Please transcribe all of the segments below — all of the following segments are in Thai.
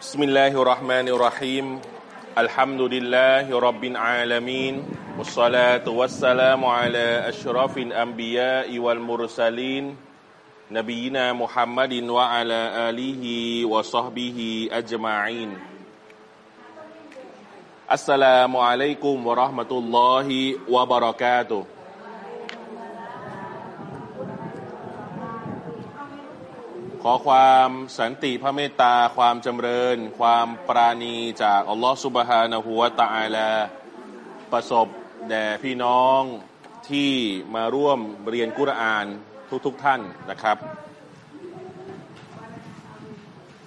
بسم الله الرحمن الرحيم الحمد لله رب العالمين والصلاة والسلام على أشرف الأنبياء والمرسلين نبينا محمد وعلى آله وصحبه أجمعين السلام عليكم ورحمة الله وبركاته ขอความสันติพระเมตตา ความจำเริญ ความปราณีจากอัลลอฮฺสุบฮานะฮูวตะอาลาประสบแด่พี่น้องที่มาร่วมเรียนกุรอานทุกๆทท่านนะครับ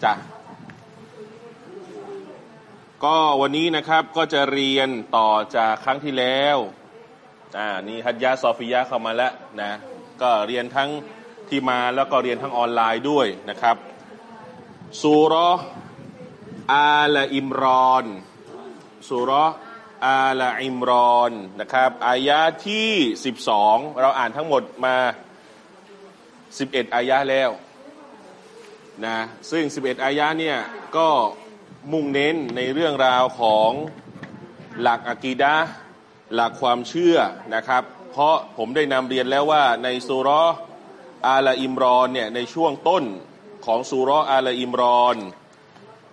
จ้ะก็วันนี้นะครับก็จะเรียนต่อจากครั้งที่แล้วอ่านี่ฮัจยาซอฟิยะเข้ามาแล้วนะ ก็เรียนทั้ง ที่มาแล้วก็เรียนทั้งออนไลน์ด้วยนะครับสุรอาลอิมรอนสุรอาลอิมรอนนะครับอายะที่ 12 เราอ่านทั้งหมดมา 11 อายะแล้วนะซึ่ง 11 อายะเนี่ยก็มุ่งเน้นในเรื่องราวของหลักอะกีดะหลักความเชื่อนะครับ เพราะผมได้นำเรียนแล้วว่าในสุรอ อาลาอิมรอนเนี่ยในช่วงต้นของสุรอาลาอิมรอน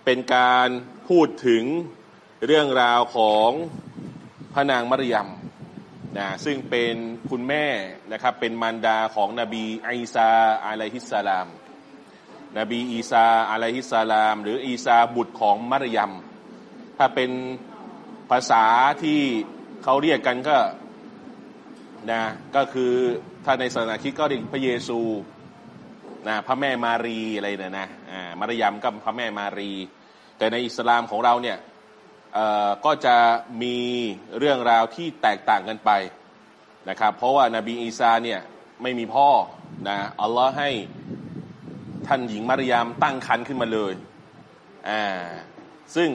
เป็นการพูดถึงเรื่องราวของพระนางมารยมนะซึ่งเป็นคุณแม่นะครับเป็นมารดาของนบีอีสาอะลัยฮิสสลามนบีอีสาอะลัยฮิสสลาม หรืออีสาบุตรของมารยมถ้าเป็นภาษาที่เขาเรียกกันก็นะก็คือ ถ้าในศาสนาคริสต์ก็เรียกพระเยซูนะพระแม่มารีอะไรเนี่ยนะอ่ามารยมก็พระแม่มารี แต่ในอิสลามของเราเนี่ยก็จะมีเรื่องราวที่แตกต่างกันไปนะครับเพราะว่านาบีอีสาเนี่ยไม่มีพ่อนะอัลลอฮ์ให้ท่านหญิงมารยมตั้งครรภ์ขึ้นมาเลยอ่าซึ่ง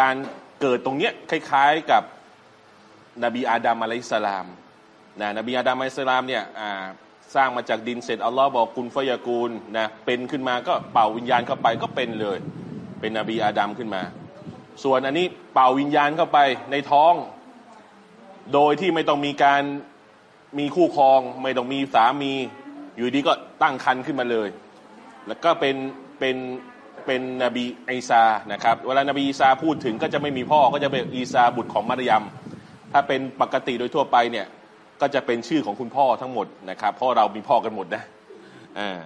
การเกิดตรงเนี้ยคล้ายๆกับนบีอาดัมอะลัยฮิสลาม นะนบีอาดัมอะลัยสลามเนี่ยสร้างมาจากดินเสร็จอัลลอฮ์บอกกุลฟยากูลนะเป็นขึ้นมาก็เป่าวิญญาณเข้าไปก็เป็นเลย เป็นนบีอาดัมขึ้นมา ส่วนอันนี้เป่าวิญญาณเข้าไปในท้อง โดยที่ไม่ต้องมีการมีคู่ครอง ไม่ต้องมีสามี อยู่ดีก็ตั้งคันขึ้นมาเลย แล้วก็เป็นเป็นเป็นนบีอีสานะครับเวลานบีอีสาพูดถึงก็จะไม่มีพ่อก็จะเป็นอีสาบุตรของมารยมถ้าเป็นปกติโดยทั่วไปเนี่ย ก็จะเป็นชื่อของคุณพ่อทั้งหมดนะครับพราะเรามีพ่อกันหมดนะอ่า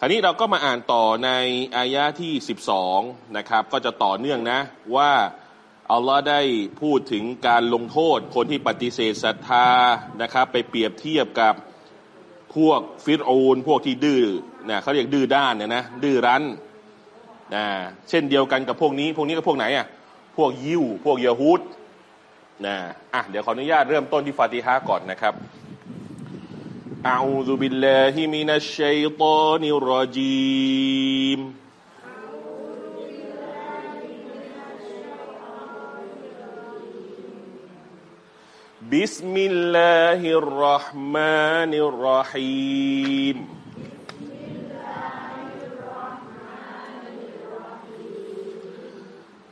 คราวนี้เราก็มาอ่านต่อในอายะที่ 12 นะครับ ก็จะต่อเนื่องนะว่าอัลลอฮ์ได้พูดถึงการลงโทษ คนที่ปฏิเสธศรัทธานะครับ ไปเปรียบเทียบกับพวกฟิรอูนพวกที่ดื้อนะเขาเรียกดื้อด้านเนี่ยนะดื้อรั้นนะเช่นเดียวกันกับพวกนี้ พวกนี้ก็พวกไหนอะพวกยิวพวกเยฮูด นะอ่ะเดี๋ยวขออนุญาตเริ่มต้นที่ฟาติฮะก่อนนะครับ أعوذ بالله من الشيطان الرجيم بسم الله الرحمن الرحيم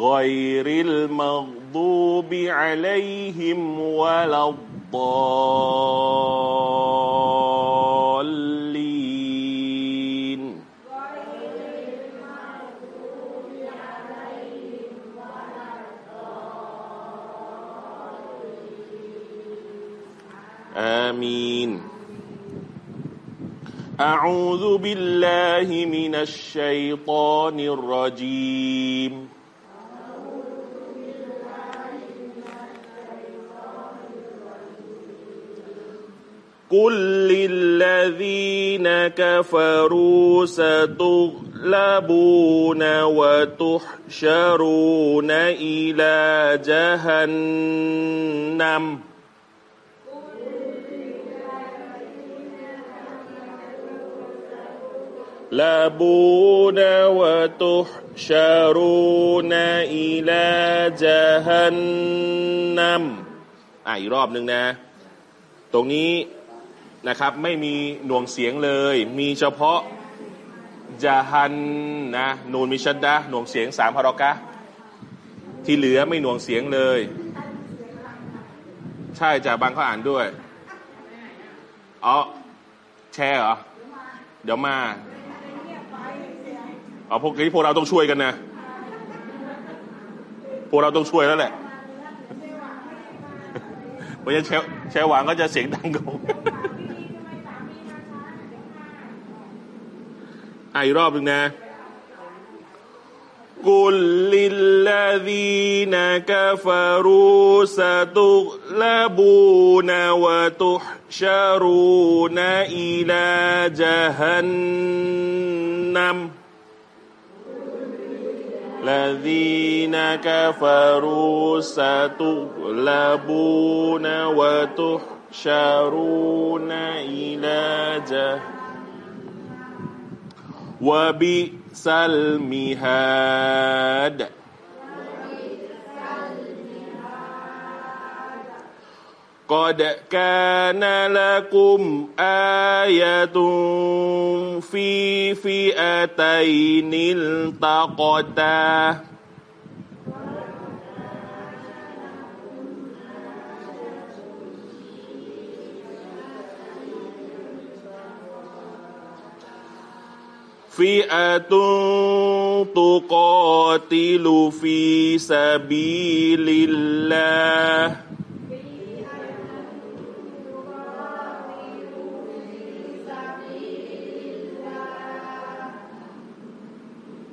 غير المغضوب عليهم ولا الضالين. آمين. أعوذ بالله من الشيطان الرجيم. قل للذين كفروا ستغلبون وتحشرون إلى جهنم لبون وتحشرون إلى جهنم อ่ะอีกรอบหนึ่งนะ ตรงนี้ นะครับไม่มีหน่วงเสียงเลย มีเฉพาะจาฮันนะนูนมิชัดดะหน่วงเสียงสามพารอกะที่เหลือไม่หน่วงเสียงเลย ใช่จ่าบางเขาอ่านด้วยอ๋อแชร์เหรอ เดี๋ยวมาเอาพวกนี้พวกเราต้องช่วยกันนะ พวกเราต้องช่วยแล้วแหละเพราะฉะนั้นแชร์แชร์หวางก็จะเสียงดังกว่า อ่ะอีกรอบหนึ่งนะ قل للذين كفروا ستغلبون وتحشرون إلى جهنم الذين كفروا ستغلبون وتحشرون إلى جهنم وبئس المهاد قد كان لكم آية في فئتين التقتا فئة تقاتل في سبيل الله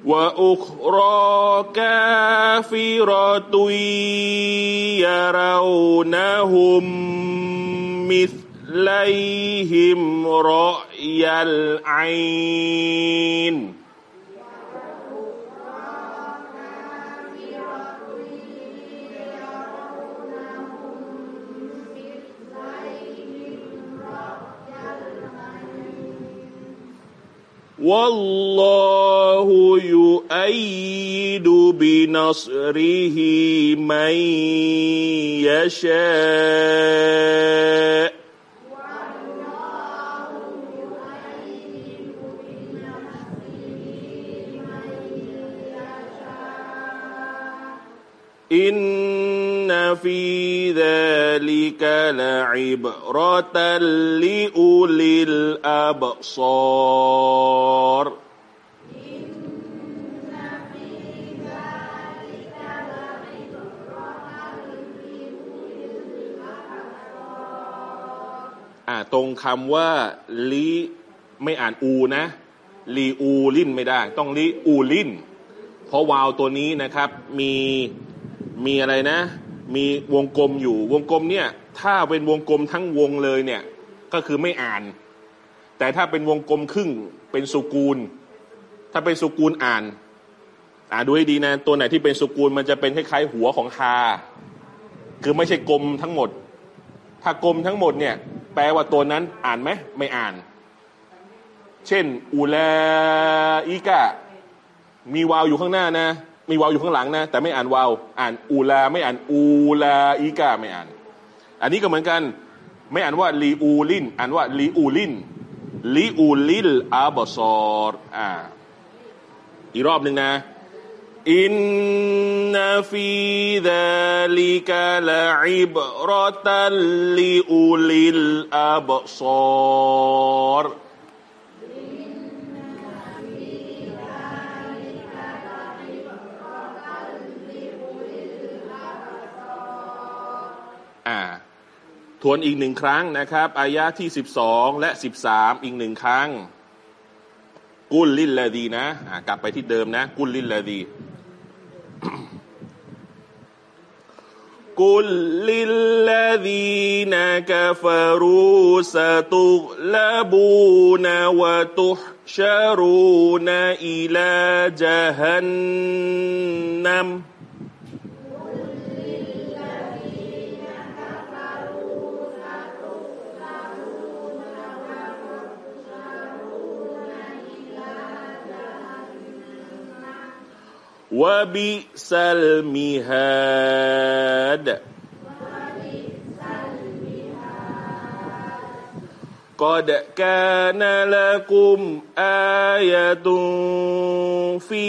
وأخرى كافرة يرونهم مثليهم رأي العين. والله يؤيد بنصره من يشاء. إن في ذلك لعبرة لأولي الأبصارอ่าตรงคำว่าลีไม่อ่านอูนะลีอูลินไม่ได้ ต้องลีอูลิน เพราะวาวตัวนี้นะครับมี มีอะไรนะ มีวงกลมอยู่วงกลมเนี่ย ถ้าเป็นวงกลมทั้งวงเลยเนี่ย ก็คือไม่อ่าน แต่ถ้าเป็นวงกลมครึ่งเป็นสุกูล ถ้าเป็นสุกูลอ่าน อ่านดูให้ดีนะ ตัวไหนที่เป็นสุกูลมันจะเป็นคล้ายๆหัวของคาคือไม่ใช่กลมทั้งหมด ถ้ากลมทั้งหมดเนี่ย แปลว่าตัวนั้นอ่านไหมไม่อ่าน เช่น อูลาอีกะมีวาวอยู่ข้างหน้านะ มีวาวอยู่ข้างหลังนะ แต่ไม่อ่านวาว อ่านอูลา ไม่อ่านอูลาอีกาไม่อ่าน อันนี้ก็เหมือนกัน ไม่อ่านว่าลีอูลิน อ่านว่าลีอูลินลีอูลิลอาบซอรอ่าอีกรอบหนึ่งนะอินนฟีดาลิกะลาอิบรอตัลลิอูลิลอาบซอร อ่า ทวนอีกหนึ่งครั้งนะครับอายะที่สิบสองและสิบสามอีกหนึ่งครั้ง กุลลิลลาดีนะอะกลับไปที่เดิมนะ กุลลิลลาดีกุลลิลลาดีนะกฟารูสตุลบูนวะตุฮชารูนอิลาจฮันนัม วะบิสัลมิฮัดก็ดกานละกุมอายะตุฟี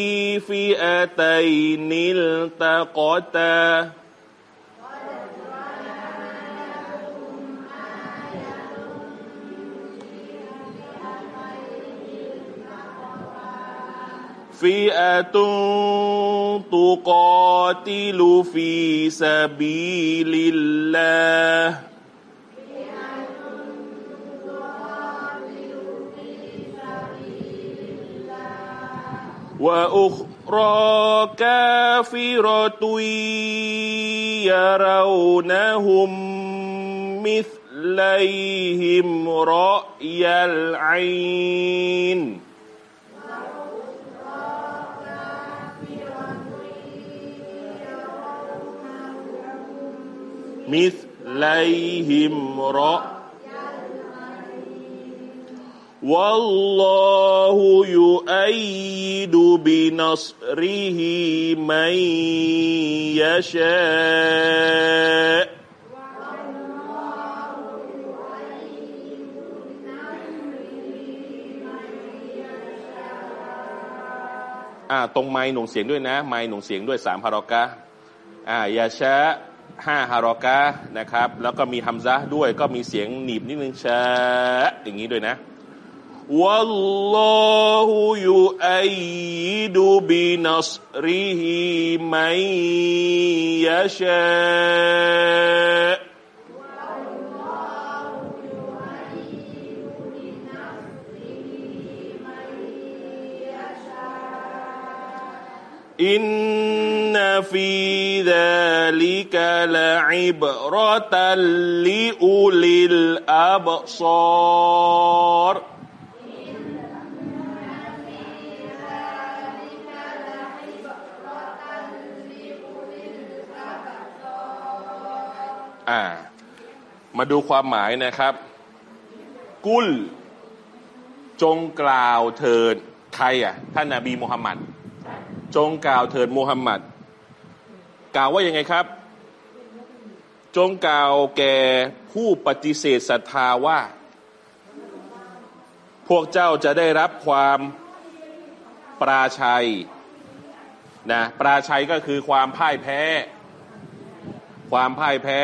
ฟีอัตัยนิลตะกอตา فئة تقاتل في سبيل الله وأخرى كافرة يرونهم مثليهم رأي العين مثليهم رأي والله يؤيد بنصره من يشاءอ่าตรงไม้หนุ่งเสียงด้วยนะ ไม้หนุ่งเสียงด้วยสามฮารอกะอ่ายาชะ ห้าฮารอกะนะครับ แล้วก็มีฮัมซะด้วยก็มีเสียงหนีบนิดนึงเชะอย่างนี้ด้วยนะวัลลอฮุยูอัยดูบินัสรีฮิมัยยะชะอิน في ذلك لعبرة لأولي الأبصارอ่า มาดูความหมายนะครับ กุล จงกล่าวเถิดใครอ่ะ ท่านนาบีมุฮัมมัด จงกล่าวเถิดมุฮัมมัด กล่าวว่ายังไงครับ จงกล่าวแก่ผู้ปฏิเสธศรัทธาว่า พวกเจ้าจะได้รับความปราชัยนะปราชัยก็คือความพ่ายแพ้ ความพ่ายแพ้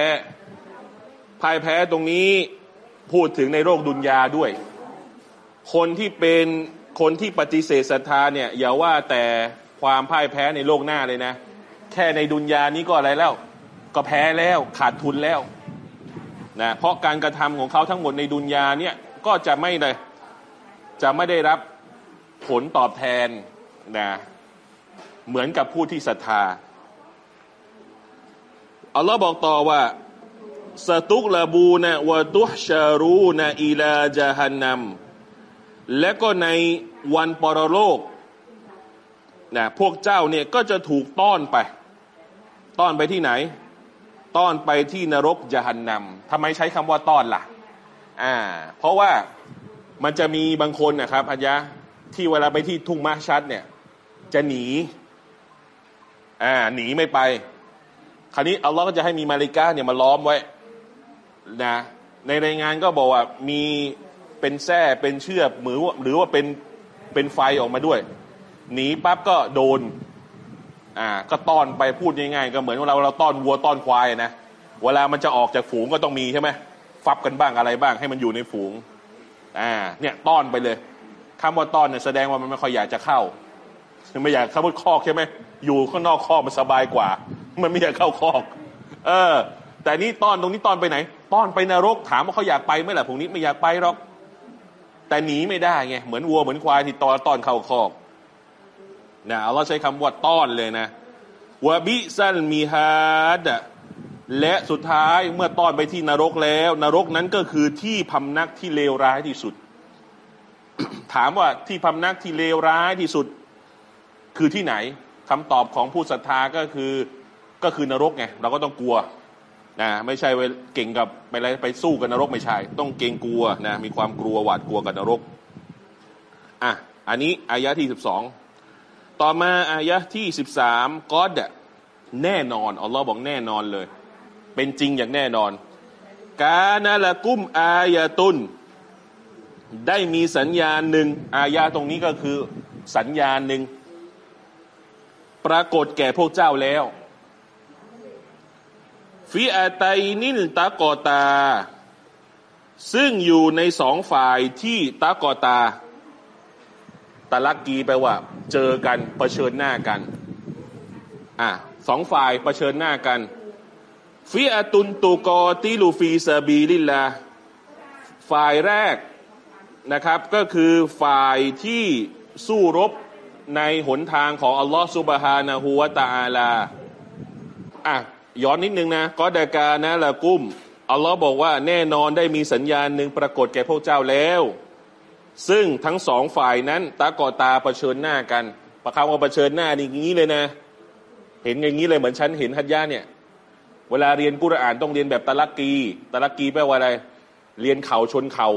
พ่ายแพ้ตรงนี้พูดถึงในโลกดุนยาด้วย คนที่เป็นคนที่ปฏิเสธศรัทธาเนี่ยอย่าว่าแต่ความพ่ายแพ้ในโลกหน้าเลยนะ แค่ในดุนยานี้ก็อะไรแล้ว ก็แพ้แล้วขาดทุนแล้วนะเพราะการกระทำของเขาทั้งหมดในดุนยาเนี่ยก็จะไม่เลยจะไม่ได้รับผลตอบแทนนะเหมือนกับผู้ที่ศรัทธาอัลลอฮ์บอกต่อว่าสตุกลาบูนะวะตุฮชารูนะอิลาจาฮันนัมและก็ในวันปรโลกนะพวกเจ้าเนี่ยก็จะถูกต้อนไป ต้อนไปที่ไหน ต้อนไปที่นรกจาฮันนัมทำไมใช้คำว่าต้อนล่ะ อ่า เพราะว่ามันจะมีบางคนนะครับอัญญาที่เวลาไปที่ทุ่งมาชัดเนี่ย จะหนี อ่า หนีไม่ไป คราวนี้อัลลอฮ์ก็จะให้มีมาลิกาเนี่ยมาล้อมไว้นะในรายงานก็บอกว่ามีเป็นแส้เป็นเชือกหรือว่าหรือว่าเป็นเป็นไฟออกมาด้วย หนีปั๊บก็โดน อ่าก็ต้อนไปพูดง่ายๆก็เหมือนเราเราต้อนวัวต้อนควายนะเวลามันจะออกจากฝูงก็ต้องมีใช่ไหมฟับกันบ้างอะไรบ้างให้มันอยู่ในฝูงอ่าเนี่ยต้อนไปเลยคำว่าต้อนเนี่ยแสดงว่ามันไม่ค่อยอยากจะเข้าไม่อยากเข้าคอกใช่ไหมอยู่ข้างนอกคอกมันสบายกว่า มันไม่อยากเข้าคอก เออ แต่นี่ต้อนตรงนี้ต้อนไปไหน ต้อนไปนรกถามว่าเขาอยากไปไหมล่ะพวกนี้ไม่อยากไปหรอกแต่หนีไม่ได้ไงเหมือนวัวเหมือนควายที่ตอนต้อนเข้าคอก นะเราใช้คำว่าต้อนเลยนะวะบิซันมีฮัดและสุดท้ายเมื่อต้อนไปที่นรกแล้ว นรกนั้นก็คือที่พำนักที่เลวร้ายที่สุด ถามว่าที่พำนักที่เลวร้ายที่สุด คือที่ไหนคำตอบของผู้ศรัทธาก็คือก็คือนรกไงเราก็ต้องกลัวนะไม่ใช่ไปเก่งกับไปอะไรไปสู้กับนรกไม่ใช่ ต้องเก่งกลัวนะมีความกลัวหวาดกลัวกับนรกอะอันนี้อายะที่สิบสอง ต่อมาอายะที่สิบสามก็ดแน่นอนอัลลอฮ์บอกแน่นอนเลย เป็นจริงอย่างแน่นอน กานาละกุมอายะตุน ได้มีสัญญาณหนึ่งอายาตรงนี้ก็คือสัญญาณหนึ่งปรากฏแก่พวกเจ้าแล้ว ฟิอาไตนิลตะกอตา ซึ่งอยู่ในสองฝ่ายที่ตะกอตา ตะลักกีแปลว่า เจอกันเผชิญหน้ากัน อะสองฝ่ายเผชิญหน้ากันฟิอาตุนตูกอติลูฟีซาบีลิลลาฝ่ายแรกนะครับก็คือฝ่ายที่สู้รบในหนทางของอัลลอฮฺสุบฮานะฮูวาตาอาลาอะย้อนนิดนึงนะก็ดากานะละกุ้มอัลลอฮ์บอกว่าแน่นอนได้มีสัญญาณหนึ่งปรากฏแก่พวกเจ้าแล้ว ซึ่งทั้งสองฝ่ายนั้นตากอตาเผชิญหน้ากัน ประคำว่าเผชิญหน้านี่อย่างนี้เลยนะ เห็นอย่างนี้เลยเหมือนฉันเห็นฮัจญาเนี่ย เวลาเรียนกุรอานต้องเรียนแบบตะลักกีตะลักกีแปลว่าอะไร เรียนเข่าชนเข่า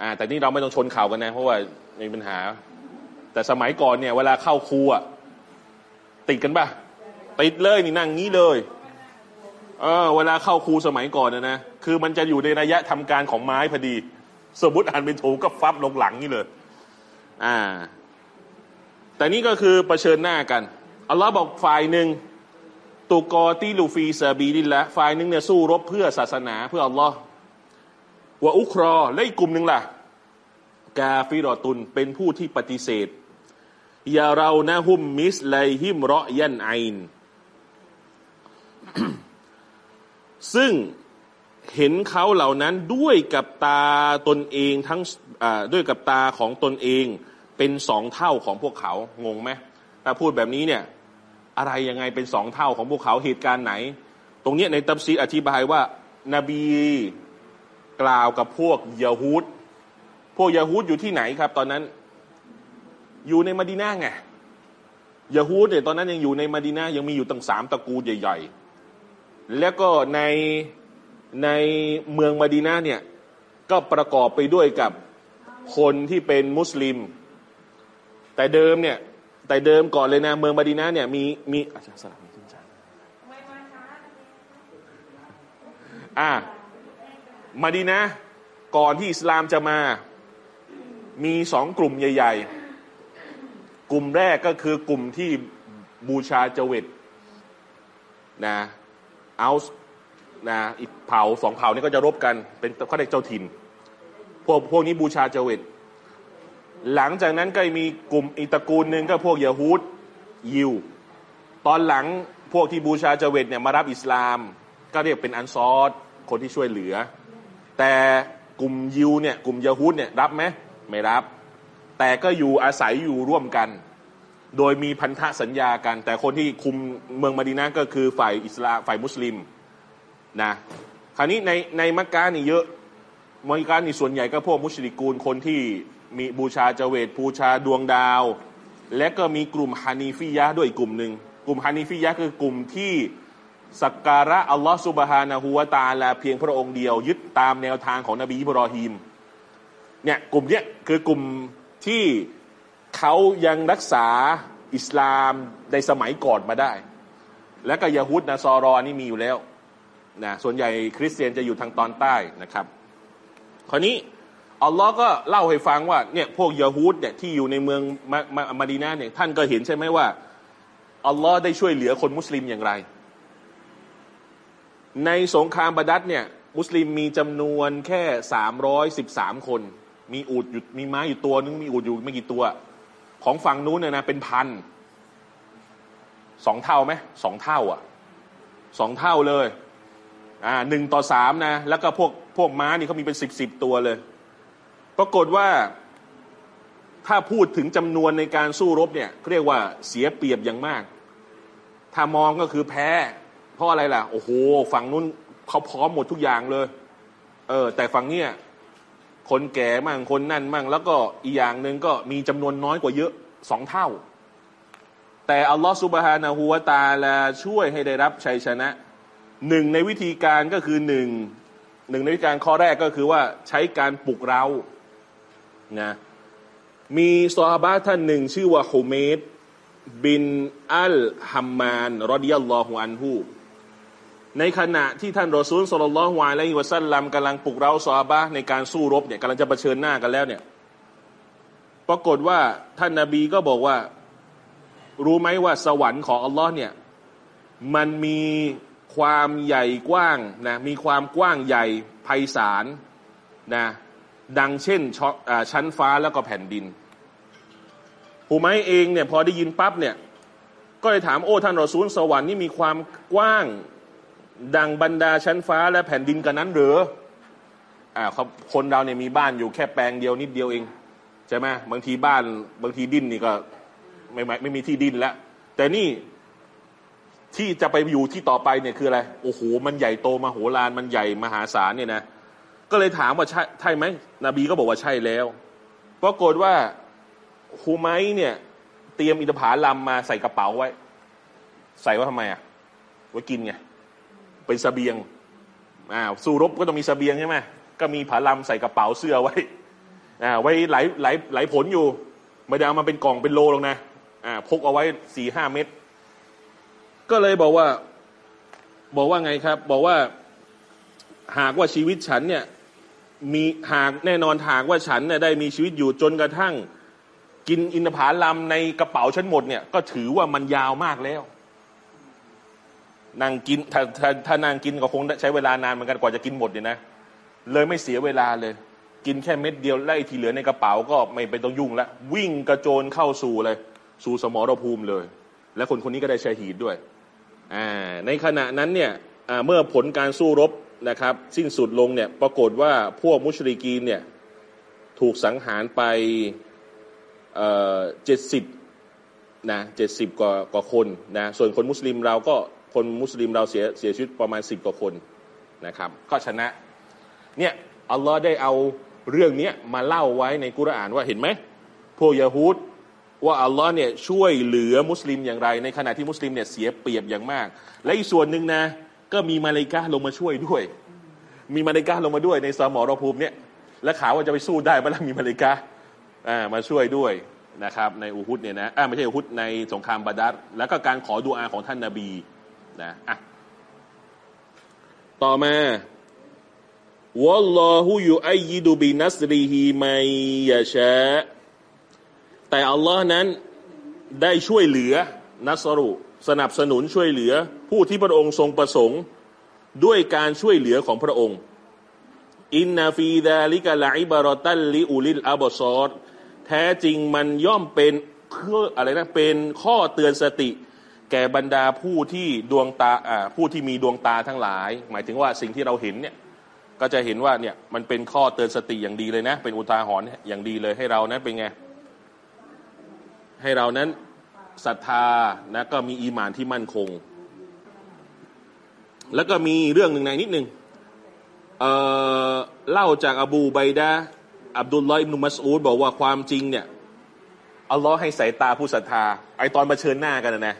อ่า แต่นี่เราไม่ต้องชนเข่ากันนะ เพราะว่ามีปัญหา แต่สมัยก่อนเนี่ย เวลาเข้าครูอะติดกันปะติดเลยนี่นั่งงี้เลยเออเวลาเข้าครูสมัยก่อนนะนะคือมันจะอยู่ในระยะทำการของไม้พอดี สมมติอ่านเป็นโถก็ฟับลงหลังนี่เลย อ่า แต่นี่ก็คือเผชิญหน้ากัน อัลลอฮ์บอกฝ่ายหนึ่งتقاتل في سبيل الله ฝ่ายหนึ่งเนี่ยสู้รบเพื่อศาสนาเพื่ออัลลอฮ์وأخرى และอีกกลุ่มหนึ่งล่ะ كافرة เป็นผู้ที่ปฏิเสธيرونهم مثليهم رأي العينซึ่ง เห็นเขาเหล่านั้นด้วยกับตาตนเองทั้งด้วยกับตาของตนเองเป็นสองเท่าของพวกเขางงไหมถ้าพูดแบบนี้เนี่ยอะไรยังไงเป็นสองเท่าของพวกเขาเหตุการณ์ไหน ตรงนี้ในตับซีอธิบายว่านบีกล่าวกับพวกยาฮูดพวกยาฮูดอยู่ที่ไหนครับ ตอนนั้น อยู่ในมาดินาไงยาฮูดเนี่ยตอนนั้นยังอยู่ในมาดินายังมีอยู่ตั้งสามตระกูลใหญ่ ๆ แล้วก็ใน ในเมืองมาดินาเนี่ยก็ประกอบไปด้วยกับคนที่เป็นมุสลิม แต่เดิมเนี่ยแต่เดิมก่อนเลยนะ เมืองมาดินาเนี่ยมีมีอาจารย์สลับมีขึ้นจานอ่ามาดินาก่อนที่อิสลามจะมามีสองกลุ่มใหญ่ ๆ กลุ่มแรกก็คือกลุ่มที่บูชาเจวิตนะเอา นะอีกเผ่าสองเผ่านี้ก็จะรบกันเป็นเขาเรียกเจ้าถิ่น พวกพวกนี้บูชาเจวิตหลังจากนั้นก็มีกลุ่มอีตระกูลหนึ่งก็พวกยาฮูดยิว ตอนหลังพวกที่บูชาเจวิตเนี่ยมารับอิสลาม ก็เรียกเป็นอันซอดคนที่ช่วยเหลือ แต่กลุ่มยิวเนี่ยกลุ่มยาฮูดเนี่ยรับไหมไม่รับ แต่ก็อยู่อาศัยอยู่ร่วมกัน โดยมีพันธสัญญากัน แต่คนที่คุมเมืองมาดีนาก็คือฝ่ายอิสลามฝ่ายมุสลิม นะคราวนี้ในในมักกะนี่เยอะมักกะนี่ส่วนใหญ่ก็พวกมุชลิกูลคนที่มีบูชาเจเวตบูชาดวงดาว และก็มีกลุ่มฮานีฟิยะด้วยกลุ่มหนึ่งกลุ่มฮานีฟิยะคือกลุ่มที่สักการะอัลลอฮฺสุบฮานะฮูวาตาลาเพียงพระองค์เดียว ยึดตามแนวทางของนบีอิบรอฮีมเนี่ยกลุ่มเนี้ยคือกลุ่มที่เขายังรักษาอิสลามในสมัยก่อนมาได้ และก็ยาฮุดนะซอรอนี่มีอยู่แล้ว นะส่วนใหญ่คริสเตียนจะอยู่ทางตอนใต้นะครับ คราวนี้อัลลอฮ์ก็เล่าให้ฟังว่าเนี่ยพวกยาฮูดเนี่ยที่อยู่ในเมืองมามามาดีนาเนี่ยท่านก็เห็นใช่ไหมว่าอัลลอฮ์ได้ช่วยเหลือคนมุสลิมอย่างไร ในสงครามบาดัดเนี่ยมุสลิมมีจำนวนแค่สามร้อยสิบสามคน มีอูดอยู่มีม้าอยู่ตัวนึงมีอูดอยู่ไม่กี่ตัว ของฝั่งนู้นเนี่ยนะเป็นพันสองเท่าไหมสองเท่าอะสองเท่าเลย อ่าหนึ่งต่อสามนะ แล้วก็พวกพวกม้านี่เขามีเป็นสิบสิบตัวเลย ปรากฏว่าถ้าพูดถึงจำนวนในการสู้รบเนี่ยเรียกว่าเสียเปรียบอย่างมาก ถ้ามองก็คือแพ้ เพราะอะไรล่ะ โอ้โห ฝั่งนู้นเขาพร้อมหมดทุกอย่างเลย เออ แต่ฝั่งเนี้ยคนแก่มั่งคนนั่นมั่ง แล้วก็อีกอย่างหนึ่งก็มีจำนวนน้อยกว่าเยอะสองเท่า แต่อัลลอฮฺสุบฮานาหูวาตาลาช่วยให้ได้รับชัยชนะ หนึ่งในวิธีการก็คือหนึ่งหนึ่งในวิธีการข้อแรกก็คือว่าใช้การปลุกเรานะมีซอฮาบะท่านหนึ่งชื่อว่าฮุเมดบินอัลฮัมมานรอดิยัลลอฮุอันฮูในขณะที่ท่านรอซูลสุลลัลลอฮุอะลัยฮิวะสัลลัมกำลังปลุกเราซอฮาบะในการสู้รบเนี่ยกำลังจะเผชิญหน้ากันแล้วเนี่ยปรากฏว่าท่านนาบีก็บอกว่า รู้ไหมว่าสวรรค์ของอัลลอฮ์เนี่ยมันมี ความใหญ่กว้างนะมีความกว้างใหญ่ไพศาลนะดังเช่นชชั้นฟ้าแล้วก็แผ่นดินหูไม้เองเนี่ยพอได้ยินปั๊บเนี่ยก็เลยถามโอ้ท่านรอซูลสวรรค์นี่มีความกว้างดังบรรดาชั้นฟ้าและแผ่นดินกันนั้นหรืออ่าคนเราเนี่ยมีบ้านอยู่แค่แปลงเดียวนิดเดียวเองใช่ไหมบางทีบ้านบางทีดินนี่ก็ไม่ไม่ไม่มีที่ดินแล้วแต่นี่ ที่จะไปอยู่ที่ต่อไปเนี่ยคืออะไร โอ้โห มันใหญ่โตมโหฬารมันใหญ่มหาศาลเนี่ยนะ ก็เลยถามว่าใช่ใช่ไหม นบีก็บอกว่าใช่แล้ว ปรากฏว่าฮูไมเนี่ย เตรียมอินทผลัมมาใส่กระเป๋าไว้ ใส่ว่าทำไมอะ ไว้กินไง เป็นสเสบียง อ่า สู้รบก็ต้องมีสเสบียงใช่ไหม ก็มีผาลัมใส่กระเป๋าเสื้อไว้ อ่า ไว้หลายหลายหลายผลอยู่ ไม่ได้เอามาเป็นกล่องเป็นโลหรอกนะ อ่า พกเอาไว้สี่ห้าเม็ด ก็เลยบอกว่า บอกว่าไงครับ บอกว่าหากว่าชีวิตฉันเนี่ยมีหากแน่นอนหากว่าฉันเนี่ยได้มีชีวิตอยู่จนกระทั่ง กินอินทผลัมในกระเป๋าฉันหมดเนี่ยก็ถือว่ามันยาวมากแล้วนั่งกินถ้าถ้าถ้านั่งกินก็คงใช้เวลานานเหมือนกันกว่าจะกินหมดเนี่ยนะเลยไม่เสียเวลาเลย กินแค่เม็ดเดียวไล่ที่เหลือในกระเป๋าก็ไม่ไปต้องยุ่งละวิ่งกระโจนเข้าสู่เลย สู่สมรภูมิเลย และคนคนนี้ก็ได้ชัยหีดด้วย ในขณะนั้นเนี่ยเมื่อผลการสู้รบนะครับสิ้นสุดลงเนี่ยปรากฏว่าพวกมุชริกีนเนี่ยถูกสังหารไปเจ็ดสิบนะเจ็ดสิบกว่ากว่าคนนะส่วนคนมุสลิมเราก็คนมุสลิมเราเสียเสียชีวิตประมาณสิบกว่าคนนะครับก็ชนะเนี่ยอัลลอฮ์ได้เอาเรื่องนี้มาเล่าไว้ในกุรอานว่าเห็นไหมพวกยาฮูด ว่าอัลลอฮ์เนี่ยช่วยเหลือมุสลิมอย่างไร ในขณะที่มุสลิมเนี่ยเสียเปรียบอย่างมาก และอีกส่วนหนึ่งนะก็มีมาเลกาลงมาช่วยด้วย มีมาเลกาลงมาด้วยในสมรภูมิเนี่ยและข่าวว่าจะไปสู้ได้เมื่อมีมาเลกาอ่ามาช่วยด้วยนะครับในอูฮุดเนี่ยนะอ่าไม่ใช่อูฮุดในสงครามบาดัรแล้วก็การขอดูอาของท่านนาบีนะอะต่อมาوالله يؤيد بنصره من يشاء แต่อัลลอฮ์นั้นได้ช่วยเหลือنصر สนับสนุนช่วยเหลือผู้ที่พระองค์ทรงประสงค์ ด้วยการช่วยเหลือของพระองค์ إن في ذلك لعبرة لأولي الأبصارแท้จริงมันย่อมเป็นเพื่ออะไรนะเป็นข้อเตือนสติ แก่บรรดาผู้ที่ดวงตาผู้ที่มีดวงตาทั้งหลาย หมายถึงว่าสิ่งที่เราเห็นเนี่ยก็จะเห็นว่าเนี่ยมันเป็นข้อเตือนสติอย่างดีเลยนะ เป็นอุทาหรณ์อย่างดีเลยให้เรานั้นเป็นไง ให้เรานั้นศรัทธานะก็มีอีมานที่มั่นคง แล้วก็มีเรื่องหนึ่งในนิดหนึ่งเเล่าจากอบูไบดาอับดุลลอฮ์อิบนุมัสอูดบอกว่าความจริงเนี่ยอัลลอฮ์ให้สายตาผู้ศรัทธา ไอตอนมาเชิญหน้ากันนะ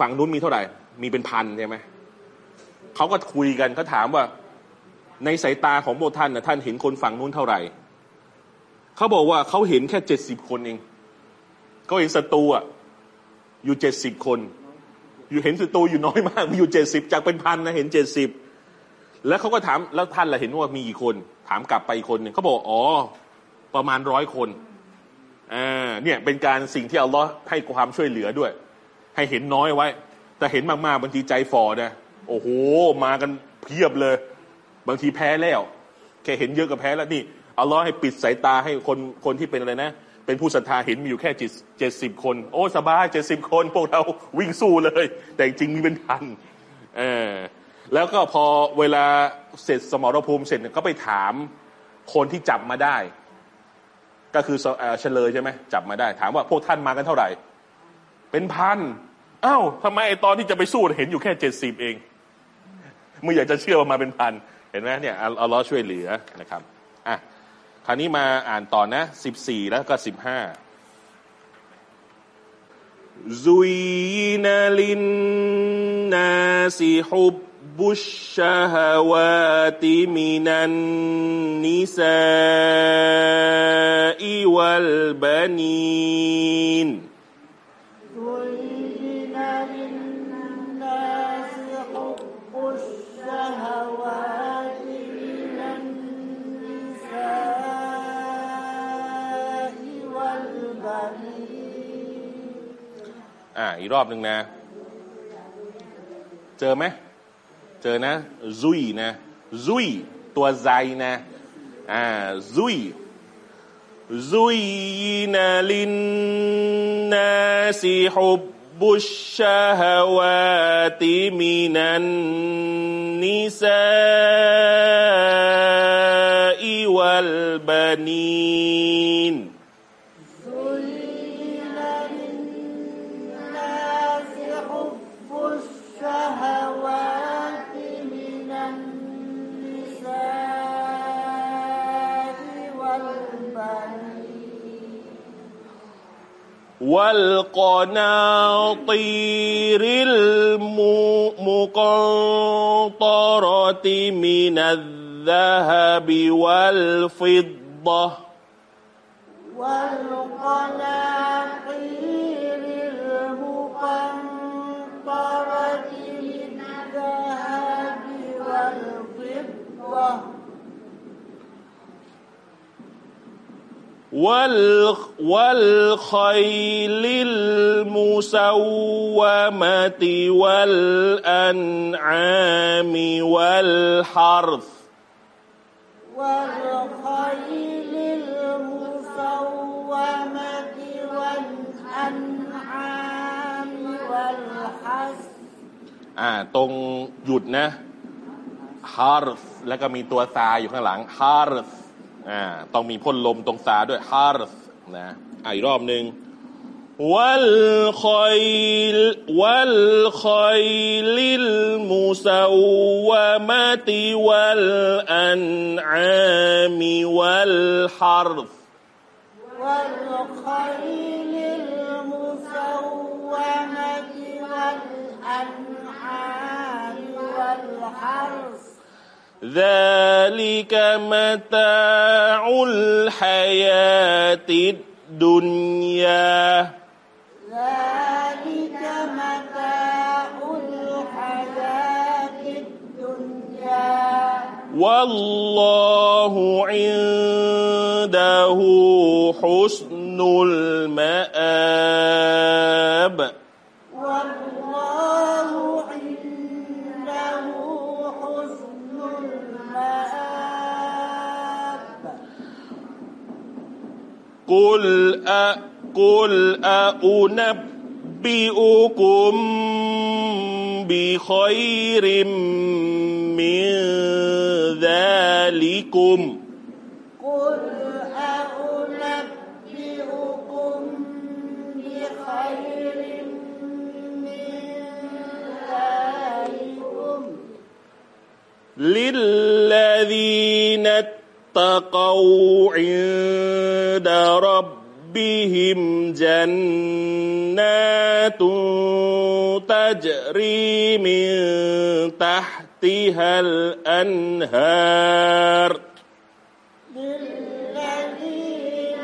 ฝั่งนู้นมีเท่าไหร่ มีเป็นพันใช่ไหมเขาก็คุยกันเขาถามว่า ในสายตาของโบท่านนะท่านเห็นคนฝั่งนู้นเท่าไหร่เขาบอกว่าเขาเห็นแค่เจ็ดสิบคนเอง เขาเห็นศัตรูอะอยู่เจ็ดสิบคน อยู่เห็นศัตรูอยู่น้อยมากมีอยู่เจ็ดสิบจากเป็นพันนะเห็นเจ็ดสิบแล้วเขาก็ถามแล้วท่านล่ะเห็นว่ามีกี่คน ถามกลับไปอีกคนหนึ่งเขาบอกอ๋อประมาณร้อยคนอ่าเนี่ยเป็นการสิ่งที่อัลลอฮ์ให้ความช่วยเหลือด้วย ให้เห็นน้อยไว้ แต่เห็นมากๆบางทีใจฟอนะโอ้โห มากันเพียบเลย บางทีแพ้แล้ว แค่เห็นเยอะกับแพ้แล้วนี่อัลลอฮ์ให้ปิดสายตาให้คนคนที่เป็นอะไรนะ เป็นผู้ศรัทธาเห็นมีอยู่แค่จิตเจ็ดสิบคน โอ้สบายเจ็ดสิบคน พวกเราวิ่งสู้เลย แต่จริงมีเป็นพันเออแล้วก็พอเวลาเสร็จสมรภูมิเสร็จก็ไปถามคนที่จับมาได้ ก็คือเอ่อเฉลยใช่ไหมจับมาได้ ถามว่าพวกท่านมากันเท่าไหร่ เป็นพันอ้าวทำไมไอตอนที่จะไปสู้เห็นอยู่แค่เจ็ดสิบเองมึงอยากจะเชื่อว่ามาเป็นพันเห็นไหมเนี่ยอัลอัลลอฮ์ช่วยเหลือนะครับอะ คราวนี้มาอ่านต่อนะสิบสี่แล้วก็สิบห้า زين للناس حب الشهوات من النساء والبنين زين للناس حب الشهوات من النساء อ่าอีกรอบหนึ่งนะ เจอไหม เจอนะ ซุยนะ ซุย ตัวไซนะอ่าซุย زين للناس حب الشهوات من النساء والبنين من النساء والقناطير المقنطرة من الذهب والفضة. والخيل المسومة والأنعام والحرث والخيل المسومة والأنعام والحرث อ่า ตรงหยุดนะ harth แล้วก็มีตัวซาอยู่ข้างหลัง harth อ่าต้องมีพ่นลมตรงสาด้วยฮาร์สนะอ,อีกรอบหนึ่งوالخيل والخيل المسومة والأنعام والحرث والخيل المسومة والأنعامวัลฮาร์ส ذلك متاع الحياة الدنيا. ذلك متاع الحياة الدنيا. والله عنده حسن المآب. قل أ قل أنبئكم بخير من ذلكم قل أنبئكم بخير من ذلكم للذين اتقوا عند ربهم جنات تجري من تحتها الأنهار. للذين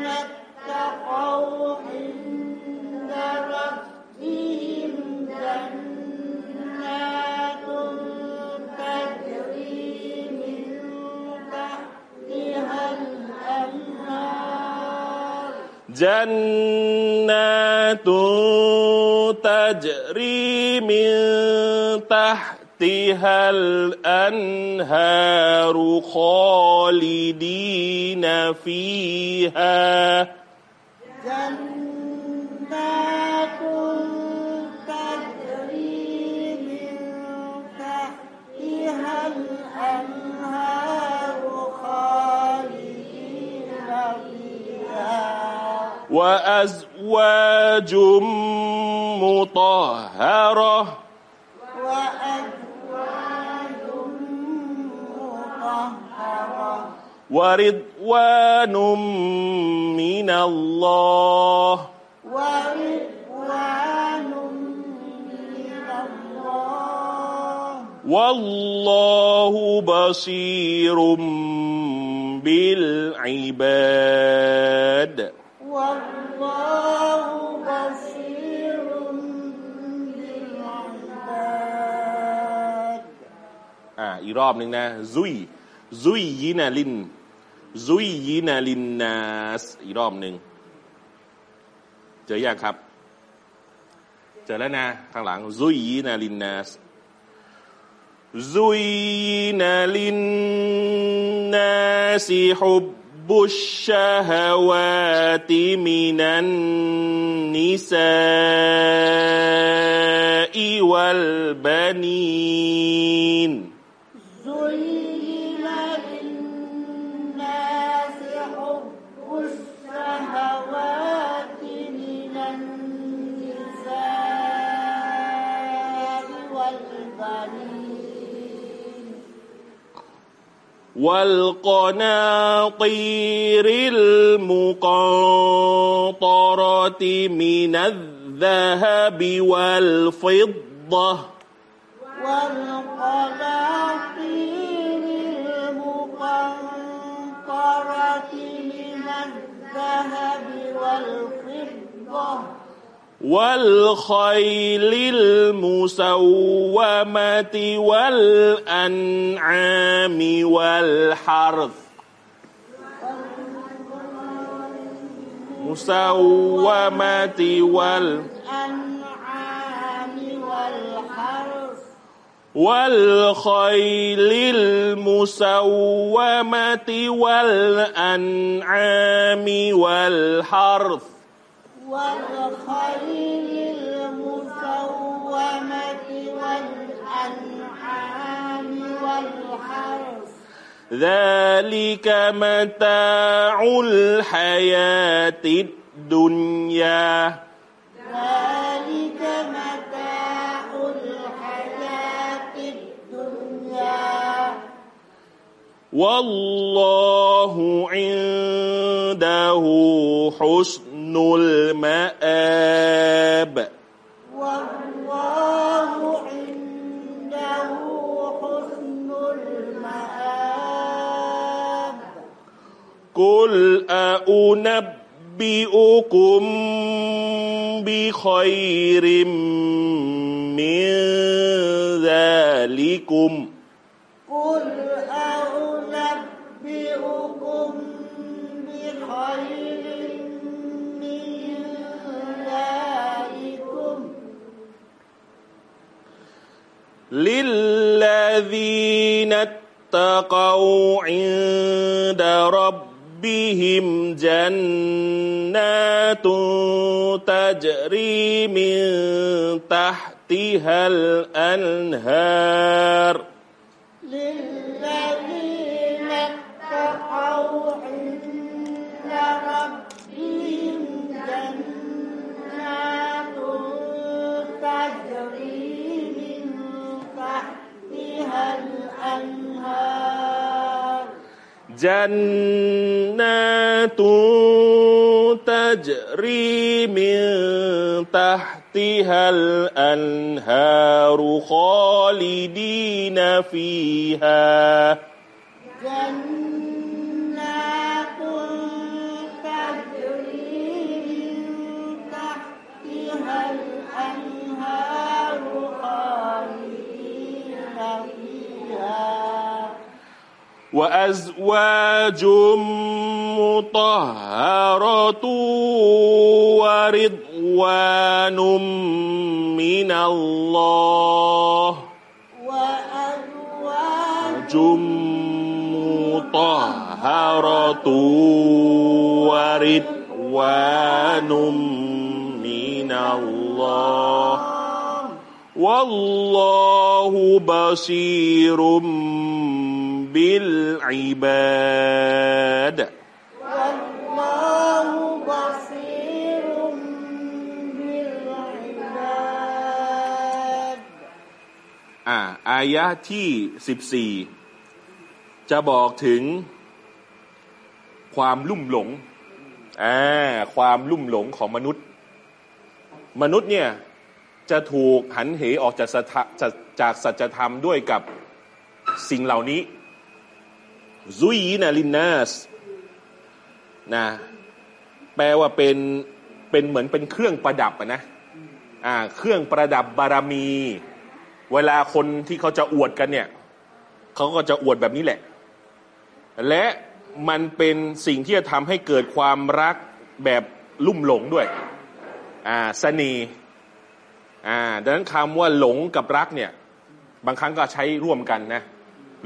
اتقوا عند ربهم جنات جنات تجري من تحتها الأنهار خالدين فيها وأزواج مطهرة. وأزواج مطهرة ورضوان من الله ورضوان من الله. والله بصير بالعباد. อีกรอบหนึ่งนะซุยซุยยินาลินซุยยินาลินนาสอีกรอบหนึ่งเจออยากครับ เจอแล้วนะ ข้างหลังซุยยินาลินนาสซุยยินาลินนาสีฮุบ حب الشهوات من النساء والبنين. والقناطير المقنطرة من الذهب والفضة. والقناطير المقنطرة من الذهب والفضة. والخيل المسومة والأنعام والحرث مسومة وال الأنعام والحرث والخيل المسومة والأنعام والحرث والخيل المسومة والأنعام والحرث. ذلك متاع الحياة الدنيا. ذلك متاع الحياة الدنيا. والله عنده حسن المآب. والله عنده حسن المآب. قل أنبئكم بخير من ذلكم للذين اتقوا عند ربهم جنات تجري من تحتها الأنهار جنات تجري من تحتها الأنهار خالدين فيها جنات وأزواج مطهرة ورضوان من الله وأزواج مطهرة ورضوان من الله والله بصير بالعباد والله بصير بالعباد อ่าอายะที่สิบสี่จะบอกถึงความลุ่มหลงอ่าความลุ่มหลงของมนุษย์ มนุษย์เนี่ยจะถูกหันเหออกจากจากสัจธรรมด้วยกับสิ่งเหล่านี้ ซุยนะลินนัสนะแปลว่าเป็นเป็นเหมือนเป็นเครื่องประดับนะอ่าเครื่องประดับบารมี เวลาคนที่เขาจะอวดกันเนี่ยเขาก็จะอวดแบบนี้แหละ และมันเป็นสิ่งที่จะทำให้เกิดความรักแบบลุ่มหลงด้วยอ่าสนีอ่าดังนั้นคำว่าหลงกับรักเนี่ย บางครั้งก็ใช้ร่วมกันนะ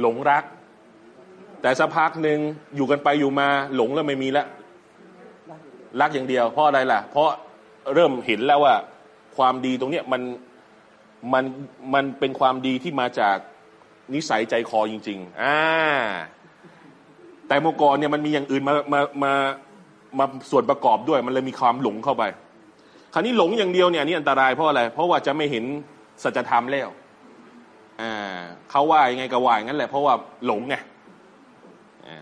หลงรัก แต่สักพักหนึ่งอยู่กันไปอยู่มาหลงแล้วไม่มีแล้วรักอย่างเดียว เพราะอะไรล่ะ เพราะเริ่มเห็นแล้วว่า ความดีตรงเนี้ยมันมันมันเป็นความดีที่มาจากนิสัยใจคอจริง ๆ อ่า แต่เมื่อก่อเนี่ยมันมีอย่างอื่นมามามามาส่วนประกอบด้วย มันเลยมีความหลงเข้าไป คราวนี้หลงอย่างเดียวเนี่ยอันนี่อันตรายเพราะอะไร เพราะว่าจะไม่เห็นสัจธรรมแล้ว อ่าเขาว่ายังไงก็ว่าอย่างนั้นแหละ เพราะว่าหลงไง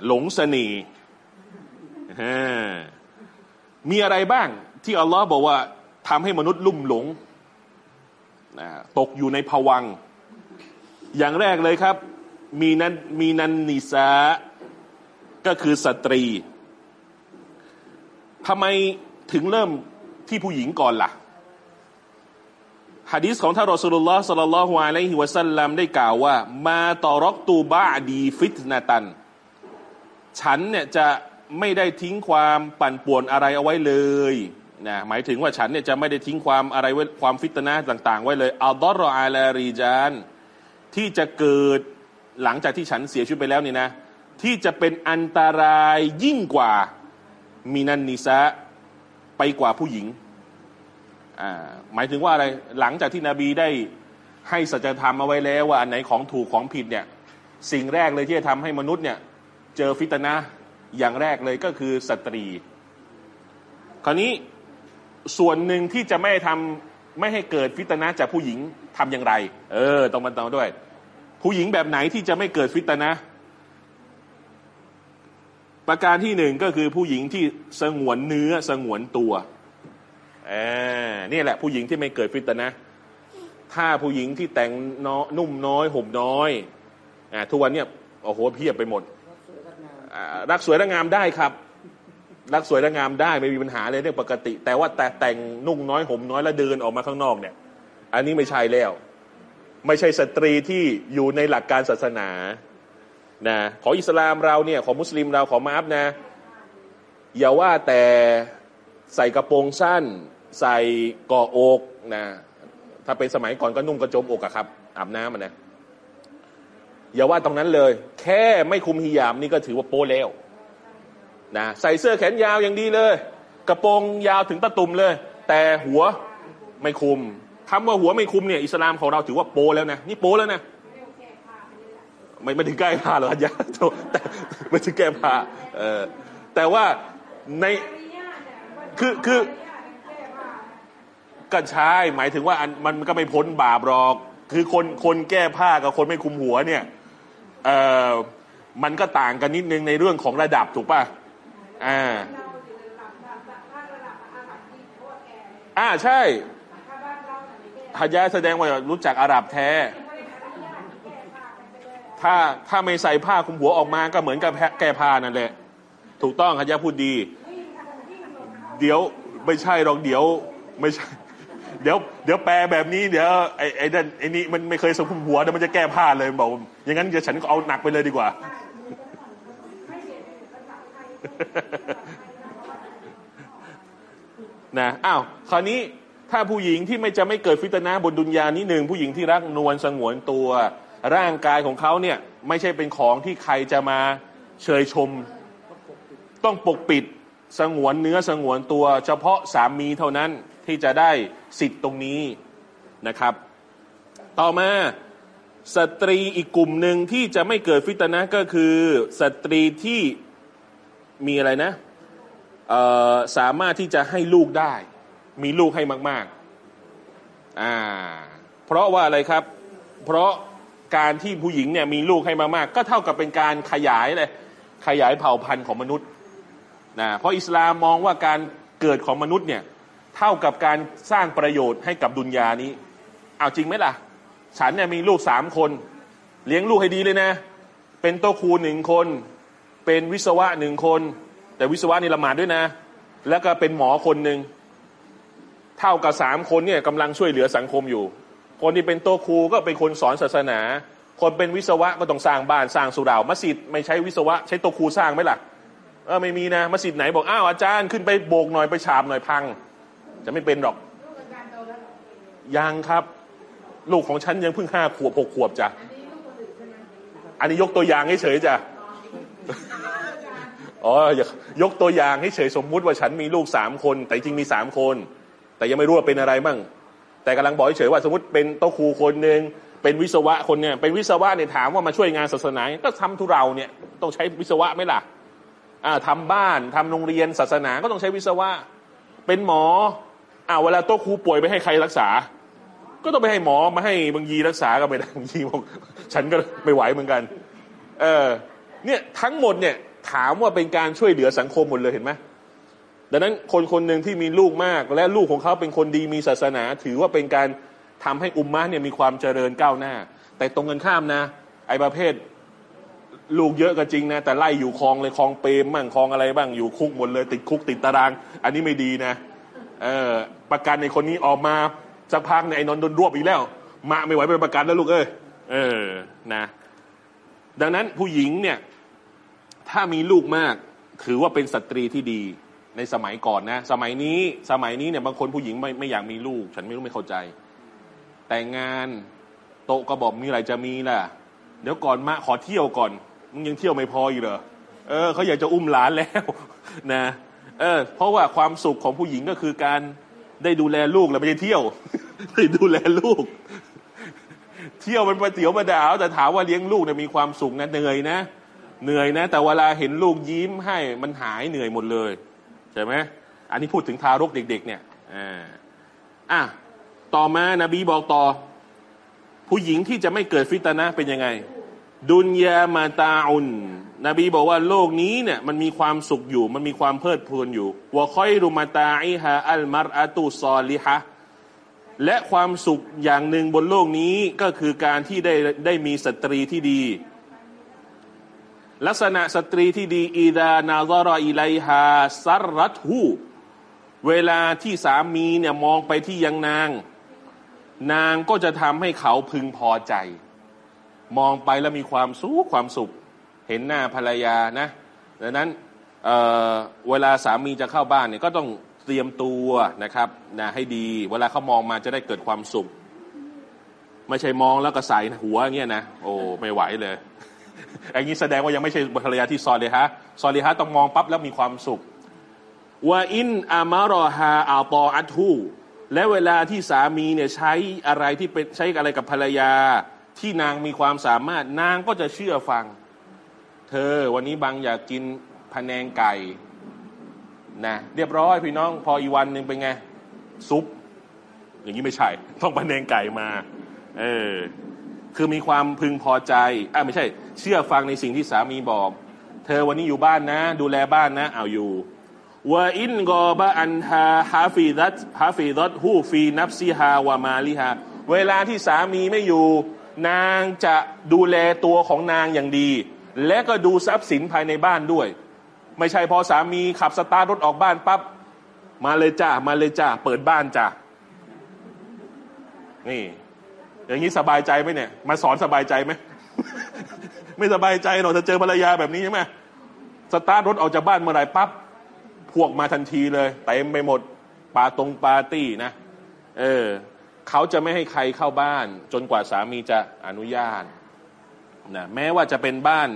หลงสนีย์มีอะไรบ้างที่อัลลอฮ์บอกว่าทำให้มนุษย์ลุ่มหลงตกอยู่ในภวัง อย่างแรกเลยครับ มีนันمن النساء ก็คือสตรีทำไมถึงเริ่มที่ผู้หญิงก่อนล่ะฮะดีษของท่านรอสูลุลลอฮ์صلى الله عليه وسلم ได้กล่าวว่า ما تركت بعدي فتنة ฉันเนี่ยจะไม่ได้ทิ้งความปั่นป่วนอะไรเอาไว้เลยนะหมายถึงว่าฉันเนี่ยจะไม่ได้ทิ้งความอะไรไว้ความฟิตนะต่าง ๆ ไว้เลยأضر على الرجالที่จะเกิดหลังจากที่ฉันเสียชีวิตไปแล้วนี่นะ ที่จะเป็นอันตรายยิ่งกว่ามีนันนิสะไปกว่าผู้หญิงอ่าหมายถึงว่าอะไรหลังจากที่นบีได้ให้สัจธรรมเอาไว้แล้วว่าอันไหนของถูกของผิดเนี่ย สิ่งแรกเลยที่จะทำให้มนุษย์เนี่ย เจอฟิตนะอย่างแรกเลยก็คือสตรี คราวนี้ส่วนหนึ่งที่จะไม่ทำไม่ให้เกิดฟิตนะจากผู้หญิงทำอย่างไร เออต้องมันต้องด้วย ผู้หญิงแบบไหนที่จะไม่เกิดฟิตนะประการที่หนึ่งก็คือผู้หญิงที่สงวนเนื้อสงวนตัวเอ่านี่แหละผู้หญิงที่ไม่เกิดฟิตนะ ถ้าผู้หญิงที่แต่งน้อนุ่มน้อยห่มน้อยอ่าทุกวันเนี่ยโอ้โหเพียบไปหมด รักสวยรักงามได้ครับ รักสวยรักงามได้ไม่มีปัญหาเลยเรื่องปกติ แต่ว่าแต่แต่งนุ่งน้อยห่มน้อยแล้วเดินออกมาข้างนอกเนี่ย อันนี้ไม่ใช่แล้ว ไม่ใช่สตรีที่อยู่ในหลักการศาสนานะของอิสลามเราเนี่ยของมุสลิมเราของมาอัพนะ อย่าว่าแต่ใส่กระโปรงสั้น ใส่ก่ออกนะถ้าเป็นสมัยก่อนก็นุ่งกระโจมอกอะครับอาบน้ำอะนะ อย่าว่าตรงนั้นเลย แค่ไม่คุมฮิญาบนี่ก็ถือว่าโป้แล้วนะใส่เสื้อแขนยาวอย่างดีเลย กระโปรงยาวถึงตะตุ่มเลย แต่หัวไม่คุมคำว่าหัวไม่คุมเนี่ยอิสลามของเราถือว่าโป้แล้วนะนี่โป้แล้วนะไม่ไม่ถึงแก้ผ้าหรอกยาแต่ไม่ถึงแก้ผ้าเออแต่ว่าในคือคือก็ใช่หมายถึงว่าอันมันก็ไม่พ้นบาปหรอก คือคนคนแก้ผ้ากับคนไม่คุมหัวเนี่ย เออมันก็ต่างกันนิดนึงในเรื่องของระดับถูกป่ะอ่าอ่าใช่ฮายาแสดงว่ารู้จักอาหรับแท้ ถ้าถ้าไม่ใส่ผ้าคลุมหัวออกมาก็เหมือนกับแก้ผ้านั่นแหละ ถูกต้องฮะยะพูดดี เดี๋ยวไม่ใช่หรอกเดี๋ยวไม่ใช่ เดี๋ยวเดี๋ยวแปลแบบนี้เดี๋ยวไอ้ไอ้นั่นไอ้นี่มันไม่เคยสมคุมหัวเดี๋ยวมันจะแก้ผ้าเลยบอกอย่างนั้นจะฉันก็เอาหนักไปเลยดีกว่า นะอ้าวคราวนี้ถ้าผู้หญิงที่ไม่จะไม่เกิดฟิตนะบนดุนยานี้หนึ่งผู้หญิงที่รักนวลสงวนตัว ร่างกายของเขาเนี่ย ไม่ใช่เป็นของที่ใครจะมาเชยชม ต้องปกปิดสงวนเนื้อสงวนตัว เฉพาะสามีเท่านั้น ที่จะได้สิทธิ์ตรงนี้นะครับ ต่อมาสตรีอีกกลุ่มหนึ่งที่จะไม่เกิดฟิตนะก็คือสตรีที่มีอะไรนะสามารถที่จะให้ลูกได้ มีลูกให้มากๆอ่าเพราะว่าอะไรครับ เพราะการที่ผู้หญิงเนี่ยมีลูกให้มากๆก็เท่ากับเป็นการขยายเลยขยายเผ่าพันธุ์ของมนุษย์นะเพราะอิสลามมองว่าการเกิดของมนุษย์เนี่ย เท่ากับการสร้างประโยชน์ให้กับดุนยานี้ เอาจริงไหมล่ะ ฉันเนี่ยมีลูกสามคน เลี้ยงลูกให้ดีเลยนะ เป็นโตครูหนึ่งคน เป็นวิศวะหนึ่งคน แต่วิศวะนี่ละหมาดด้วยนะ แล้วก็เป็นหมอคนหนึ่งเท่ากับสามคนเนี่ยกำลังช่วยเหลือสังคมอยู่ คนที่เป็นโตครูก็เป็นคนสอนศาสนา คนเป็นวิศวะก็ต้องสร้างบ้านสร้างสุเหรามัสยิดไม่ใช้วิศวะ ใช้โตครูสร้างไหมล่ะเออไม่มีนะมัสยิดไหนบอกอ้าวอาจารย์ขึ้นไปโบกหน่อยไปฉาบหน่อยพัง จะไม่เป็นหรอก ยังครับ ลูกของฉันยังเพิ่งห้าขวบหกขวบจ้ะอันนี้ยกตัวอย่างเฉยๆจ้ะอ๋ออย่ายกตัวอย่างให้เฉยสมมุติว่าฉันมีลูกสามคน แต่จริงมีสามคน แต่ยังไม่รู้ว่าเป็นอะไรบ้างแต่กำลังบอกเฉยๆว่าสมมติเป็นโต๊ะครูคนหนึ่งเป็นวิศวะคนเนี่ยเป็นวิศวะเนี่ยถามว่ามาช่วยงานศาสนาก็ทำทุเราเนี่ยต้องใช้วิศวะไหมล่ะอ่าทำบ้านทำโรงเรียนศาสนาก็ต้องใช้วิศวะ เป็นหมอ อ่าเวลาโต๊ะครูป่วยไปให้ใครรักษา ก็ต้องไปให้หมอมาให้บางยีรักษาก็ไม่ได้บางยีบอกฉันก็ไม่ไหวเหมือนกัน เออเนี่ยทั้งหมดเนี่ยถามว่าเป็นการช่วยเหลือสังคมหมดเลยเห็นไหมดังนั้นคนคนหนึ่งที่มีลูกมาก และลูกของเขาเป็นคนดีมีศาสนา ถือว่าเป็นการทำให้อุมมะเนี่ยมีความเจริญก้าวหน้า แต่ตรงกันข้ามนะ ไอ้ประเภทลูกเยอะก็จริงนะ แต่ไล่อยู่คลองเลยคลองเปรมบ้างคลองอะไรบ้างอยู่คุกหมดเลย ติดคุกติดตาราง อันนี้ไม่ดีนะ ประกันในคนนี้ออกมาสักพักเนี่ยไอ้นนโดนรวบอีกแล้ว มาไม่ไหวไปประกันแล้วลูกเอ้ยเออนะ ดังนั้นผู้หญิงเนี่ย ถ้ามีลูกมาก ถือว่าเป็นสตรีที่ดีในสมัยก่อนนะ สมัยนี้สมัยนี้เนี่ยบางคนผู้หญิงไม่ไม่อยากมีลูก ฉันไม่รู้ไม่เข้าใจ แต่งงานโตะก็บอกมีอะไรจะมีล่ะ เดี๋ยวก่อนมาขอเที่ยวก่อนมึงยังเที่ยวไม่พออีกเหรอเออเขาอยากจะอุ้มหลานแล้วนะ เออ เพราะว่าความสุขของผู้หญิงก็คือการได้ดูแลลูกแล้วไม่ใช่เที่ยวได้ดูแลลูก เที่ยวมันประเตี๋ยวมาดาวแต่ถามว่าเลี้ยงลูกเนี่ยมีความสุขนะเหนื่อยนะเหนื่อยนะ แต่เวลาเห็นลูกยิ้มให้มันหายเหนื่อยหมดเลยใช่ไหมอันนี้พูดถึงทารกเด็ก ๆ เนี่ยอ่าอะต่อมานาบีบอกต่อ ผู้หญิงที่จะไม่เกิดฟิตนะเป็นยังไง ดุนยามาตาอุน นบีบอกว่าโลกนี้เนี่ยมันมีความสุขอยู่ มันมีความเพลิดเพลินอยู่วะคอยรุมาตาอิฮาอัลมารอะตุซอลิฮะและความสุขอย่างหนึ่งบนโลกนี้ก็คือการที่ได้ได้มีสตรีที่ดี ลักษณะสตรีที่ดีอีดานาซารออิไลฮาซัรรัตหูเวลาที่สามีเนี่ยมองไปที่ยังนาง นางก็จะทำให้เขาพึงพอใจ มองไปแล้วมีความสุขความสุข เห็นหน้าภรรยานะดังนั้นเเวลาสามีจะเข้าบ้านเนี่ยก็ต้องเตรียมตัวนะครับนะให้ดี เวลาเขามองมาจะได้เกิดความสุข ไม่ใช่มองแล้วก็ใส่หัวเงี้ยนะโอ้ไม่ไหวเลยอย่างนี้แสดงว่ายังไม่ใช่ภรรยาที่ซอเลยฮะซอเลยฮะต้องมองปั๊บแล้วมีความสุขว่าอินอามารอฮาอาตออัตูและเวลาที่สามีเนี่ยใช้อะไรที่เป็นใช้อะไรกับภรรยา ที่นางมีความสามารถนางก็จะเชื่อฟัง เธอวันนี้บางอยากกินพะแนงไก่นะเรียบร้อยพี่น้องพออีกวันหนึ่งเป็นไง ซุป อย่างนี้ไม่ใช่ ต้องพะแนงไก่มา เออคือมีความพึงพอใจอ่าไม่ใช่ เชื่อฟังในสิ่งที่สามีบอก เธอวันนี้อยู่บ้านนะ ดูแลบ้านนะ เอาอยู่วะอินกอบะอันฮาฮาฟิดัตฮาฟิดัตฮูฟีนับซีฮาวามาลิฮาเวลาที่สามีไม่อยู่ นางจะดูแลตัวของนางอย่างดี และก็ดูทรัพย์สินภายในบ้านด้วย ไม่ใช่พอสามีขับสตาร์ทรถออกบ้านปั๊บมาเลยจ้ามาเลยจ้าเปิดบ้านจ้านี่ อย่างนี้สบายใจไหมเนี่ย มาสอนสบายใจไหมไม่สบายใจหรอกจะเจอภรรยาแบบนี้ใช่ไหมสตาร์ทรถออกจากบ้านเมื่อไรปั๊บพวกมาทันทีเลยเต็มไปหมดปาตรงปาร์ตี้นะ เออเขาจะไม่ให้ใครเข้าบ้าน จนกว่าสามีจะอนุญาต นะแม้ว่าจะเป็นบ้าน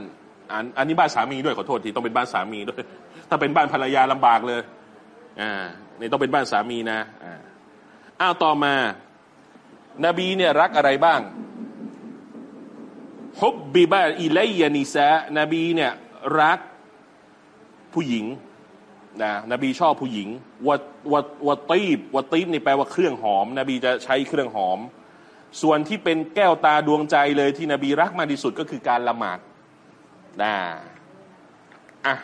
อันอันนี้บ้านสามีด้วยขอโทษทีต้องเป็นบ้านสามีด้วย ถ้าเป็นบ้านภรรยาลำบากเลยอ่านี่ต้องเป็นบ้านสามีนะอ่าอ้าวต่อมา นบีเนี่ยรักอะไรบ้างฮบบิบาอิเลยานิซะนบีเนี่ยรักผู้หญิงนะนบีชอบผู้หญิงوال وال والطيب والطيب นี่แปลว่าเครื่องหอม นบีจะใช้เครื่องหอม ส่วนที่เป็นแก้วตาดวงใจเลยที่นบีรักมากที่สุดก็คือการละหมาดนะอะ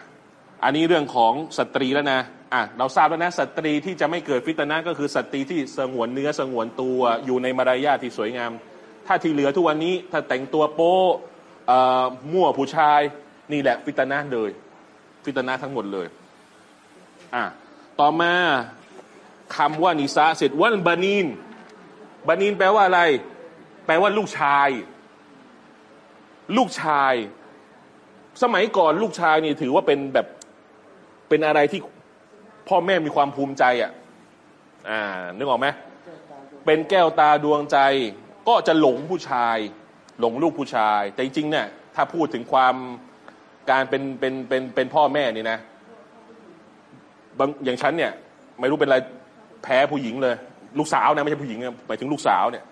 อันนี้เรื่องของสตรีแล้วนะอะเราทราบแล้วนะสตรีที่จะไม่เกิดฟิตนะก็คือสตรีที่สงวนเนื้อสงวนตัวอยู่ในมารยาทที่สวยงาม ถ้าที่เหลือทุกวันนี้ถ้าแต่งตัวโป๊เอ่อมั่วผู้ชายนี่แหละฟิตนะเลย ฟิตนะทั้งหมดเลยอะต่อมาคำว่านิสาเสร็จวันบานีน บานีนแปลว่าอะไร แปลว่าลูกชาย ลูกชาย สมัยก่อนลูกชายนี่ถือว่าเป็นแบบเป็นอะไรที่พ่อแม่มีความภูมิใจอะ อ่า นึกออกไหมเป็นแก้วตาดวงใจ ก็จะหลงผู้ชาย หลงลูกผู้ชาย แต่จริงเนี่ยถ้าพูดถึงความการเป็นเป็นเป็นเป็นพ่อแม่นี่นะอย่างฉันเนี่ย ไม่รู้เป็นอะไรแพ้ผู้หญิงเลย ลูกสาวนะไม่ใช่ผู้หญิงนะหมายถึงลูกสาวเนี่ย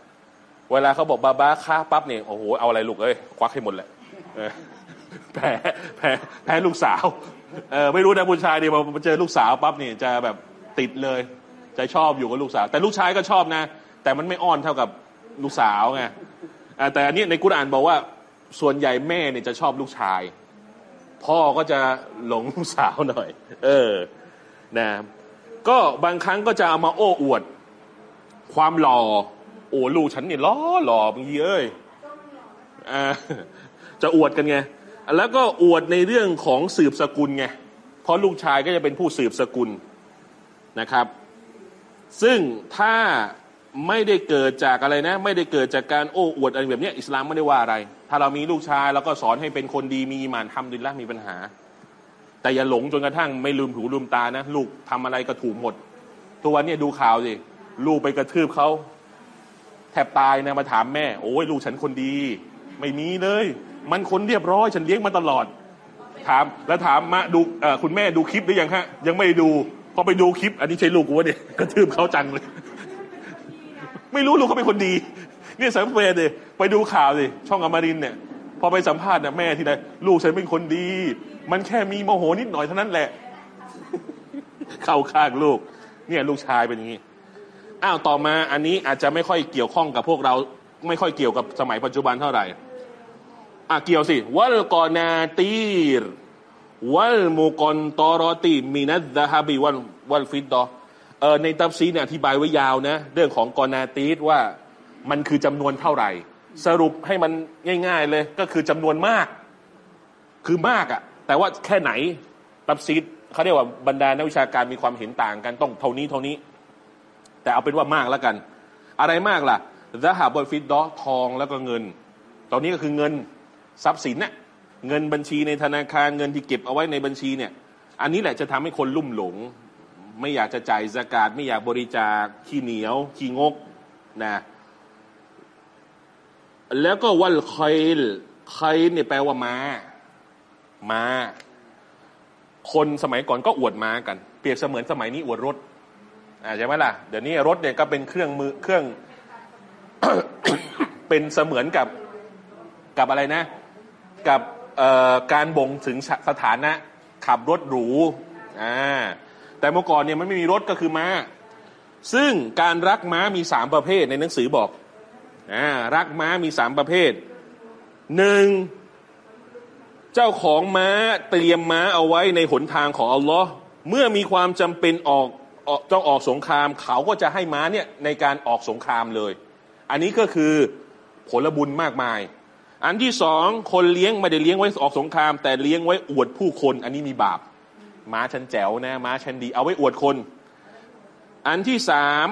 เวลาเขาบอกบาบ้าค่าปั๊บเนี่ยโอ้โหเอาอะไรลูกเอ้ยควักให้หมดแหละแพ้แพ้แพ้ลูกสาวเออไม่รู้นะผู้ชายเนี่ยพอมาเจอลูกสาวปั๊บเนี่ยจะแบบติดเลยจะชอบอยู่กับลูกสาว แต่ลูกชายก็ชอบนะ แต่มันไม่อ้อนเท่ากับลูกสาวไงแต่อันนี้ในกุรอานบอกว่าส่วนใหญ่แม่เนี่ยจะชอบลูกชาย พ่อก็จะหลงลูกสาวหน่อย เออนะก็บางครั้งก็จะเอามาโอ้อวด ความหล่อ โอ้ลูกฉันเนี่ยล้อหล่อบางทีเอ้ยอ่าจะอวดกันไง แล้วก็อวดในเรื่องของสืบสกุลไง เพราะลูกชายก็จะเป็นผู้สืบสกุลนะครับ ซึ่งถ้าไม่ได้เกิดจากอะไรนะ ไม่ได้เกิดจากการโอ้อวดอะไรแบบนี้อิสลามไม่ได้ว่าอะไร ถ้าเรามีลูกชายเราก็สอนให้เป็นคนดีมีหมานทำดินละมีปัญหา แต่อย่าหลงจนกระทั่งไม่ลืมหูลืมตานะ ลูกทำอะไรก็ถูกหมดทุกวันนี้ดูข่าวสิ ลูกไปกระทืบเขาแทบตายนะมาถามแม่ โอ้ยลูกฉันคนดี ไม่มีเลย มันคนเรียบร้อยฉันเลี้ยงมาตลอด ถามแล้วถามมาดูคุณแม่ดูคลิปหรือยังฮะ ยังไม่ดูพอไปดูคลิป อันนี้ใช่ลูกกูวะเนี่ยกระทืบเขาจังเลย ไม่รู้ลูกเขาเป็นคนดีเนี่ยสังเกตเลยไปดูข่าวสิช่องอมรินเนี่ย พอไปสัมภาษณ์เนี่ยแม่ที่ไหนลูกฉันเป็นคนดี มันแค่มีโมโหนิดหน่อยเท่านั้นแหละ เข้าข้างลูก เนี่ยลูกชายเป็นอย่างนี้ อ้าวต่อมาอันนี้อาจจะไม่ค่อยเกี่ยวข้องกับพวกเรา ไม่ค่อยเกี่ยวกับสมัยปัจจุบันเท่าไหร่อะเกี่ยวสิวัลกอนาตีรวัลมุกอนตอรอติมินัดดะฮบิวัลวัลฟิดดอเออในตับซีเนี่ยอธิบายไว้ยาวนะ เรื่องของกอนาตีรว่ามันคือจำนวนเท่าไหร่ สรุปให้มันง่าย ๆ เลยก็คือจำนวนมาก คือมากอะแต่ว่าแค่ไหนตับซีดเขาเรียกว่าบรรดานักวิชาการมีความเห็นต่างกันต้องเท่านี้เท่านี้ แต่เอาเป็นว่ามากแล้วกัน อะไรมากล่ะซะหาบอฟิดดอทองแล้วก็เงิน ตอนนี้ก็คือเงินทรัพย์สินน่ะเงินบัญชีในธนาคารเงินที่เก็บเอาไว้ในบัญชีเนี่ย อันนี้แหละจะทำให้คนลุ่มหลง ไม่อยากจะจ่ายสกาดไม่อยากบริจาคขี้เหนียวขี้งกนะแล้วก็วัลคอยลคอยลเนี่ยแปลว่าม้าม้า คนสมัยก่อนก็อวดม้ากัน เปรียบเสมือนสมัยนี้อวดรถ อ่าใช่ไหมล่ะเดี๋ยวนี้รถเนี่ยก็เป็นเครื่องมือเครื่องเป็นเสมือนกับกับอะไรนะ กับการบ่งถึงสถานะขับรถหรูอ่าแต่เมื่อก่อนเนี่ยมันไม่มีรถก็คือม้า ซึ่งการรักม้ามีสามประเภทในหนังสือบอกอ่ารักม้ามีสามประเภทหนึ่งเจ้าของม้าเตรียมม้าเอาไว้ในหนทางของอัลลอฮ์เมื่อมีความจำเป็นออก ต้องออกสงคราม เขาก็จะให้ม้าเนี่ยในการออกสงครามเลย อันนี้ก็คือผลบุญมากมาย อันที่สองคนเลี้ยงไม่ได้เลี้ยงไว้ออกสงคราม แต่เลี้ยงไว้อวดผู้คน อันนี้มีบาป ม้าฉันแจ๋วนะม้าฉันดีเอาไว้อวดคน อันที่สาม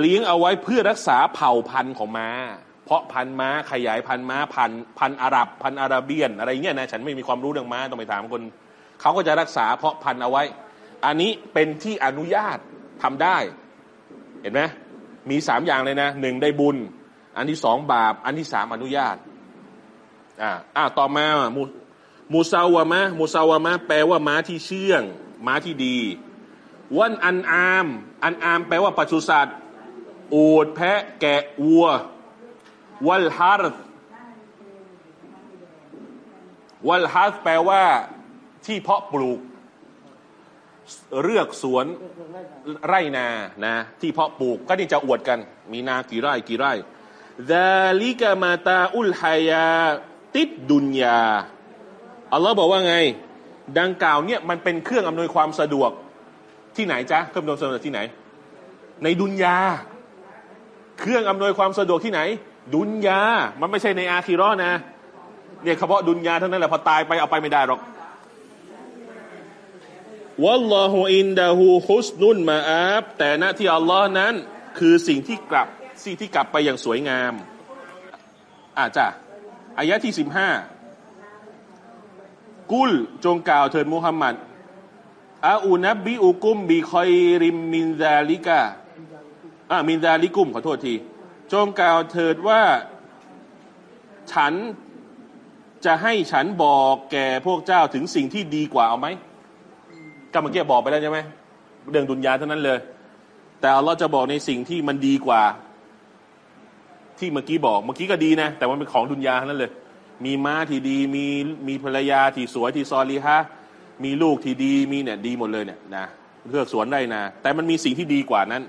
เลี้ยงเอาไว้เพื่อรักษาเผ่าพันธุ์ของม้า เพราะพันธุ์ม้าขยายพันธุ์ม้าพันธุ์พันธุ์อาหรับพันธุ์อาราเบียน อะไรเงี้ยนะฉันไม่มีความรู้เรื่องม้าต้องไปถามคนเขาก็จะรักษาเพาะพันธุ์เอาไว้ อันนี้เป็นที่อนุญาตทำได้ เห็นไหมมีสามอย่างเลยนะหนึ่งได้บุญ อันที่สองบาป อันที่สามอนุญาตอ่าอ่าต่อมามูมูซาวามะมูซาวามะแปลว่าม้าที่เชื่อง ม้าที่ดีวันอันอาม อันอามแปลว่าปศุสัตว์อูดแพะแกะวัว วัลฮาร์วัลฮาร์แปลว่าที่เพาะปลูก เลือกสวนไร่นานะที่เพาะปลูกก็นี่จะอวดกัน มีนากี่ไร่กี่ไร่ดาลิกามาตาอุลฮายา ติดดุนยา อัลลอฮ์บอกว่าไง ดังกล่าวเนี่ยมันเป็นเครื่องอำนวยความสะดวกที่ไหนจ๊ะเครื่องอำนวยความสะดวกที่ไหน ในดุนยา เครื่องอำนวยความสะดวกที่ไหน ดุนยา มันไม่ใช่ในอาคิเรอนะเนี่ยเฉพาะดุนยาเท่านั้นแหละพอตายไปเอาไปไม่ได้หรอก วัลลอฮุอินดาฮูฮุสนุนมาอับแต่ณที่อัลลอฮ์นั้นคือสิ่งที่กลับสิ่งที่กลับไปอย่างสวยงามอาจ้ะอายะที่สิบห้ากุลจงกล่าวเถิดมุฮัมมัดอาอูนับบิอุกุมบีคอยริมมินซาลิกาอ่ามินซาลิกุมขอโทษที จงกล่าวเถิดว่าฉันจะให้ฉันบอกแก่พวกเจ้าถึงสิ่งที่ดีกว่าเอาไหม ก็เมื่อกี้บอกไปแล้วใช่ไหมเรื่องดุนยาเท่านั้นเลย แต่อัลลอฮ์จะบอกในสิ่งที่มันดีกว่า ที่เมื่อกี้บอก เมื่อกี้ก็ดีนะ แต่มันเป็นของดุนยาเท่านั้นเลย มีม้าที่ดีมีมีภรรยาที่สวยที่ซอลีฮะมีลูกที่ดีมีเนี่ยดีหมดเลยเนี่ยนะเลือกสวนได้นะ แต่มันมีสิ่งที่ดีกว่านั้น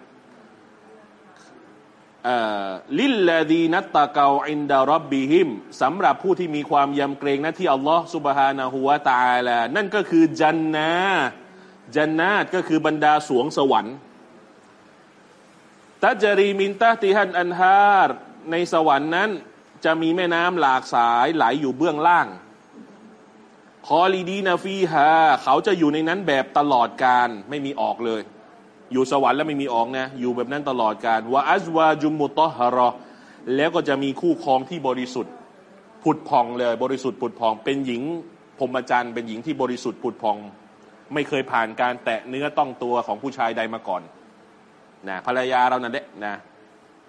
ลิลลาดีนัตตะเกาอินดารบบิฮิมสำหรับผู้ที่มีความยำเกรงนะที่อัลลอฮ์สุบฮานะฮูวาตาลานั่นก็คือจันนา จันนาตก็คือบรรดาสวงสวรรค์تجري من تحتها الأنهار ในสวรรค์นั้น จะมีแม่น้ำหลากสายไหลอยู่เบื้องล่างخالدين فيها เขาจะอยู่ในนั้นแบบตลอดกาลไม่มีออกเลย อยู่สวรรค์แล้วไม่มีออกนะ อยู่แบบนั้นตลอดการวะอัจวาจุมมุตฮารอแล้วก็จะมีคู่ครองที่บริสุทธิ์ผุดพองเลย บริสุทธิ์ผุดพอง เป็นหญิงพรหมจรรย์เป็นหญิงที่บริสุทธิ์ผุดพอง ไม่เคยผ่านการแตะเนื้อต้องตัวของผู้ชายใดมาก่อนนะภรรยาเรานั่นแหละนะ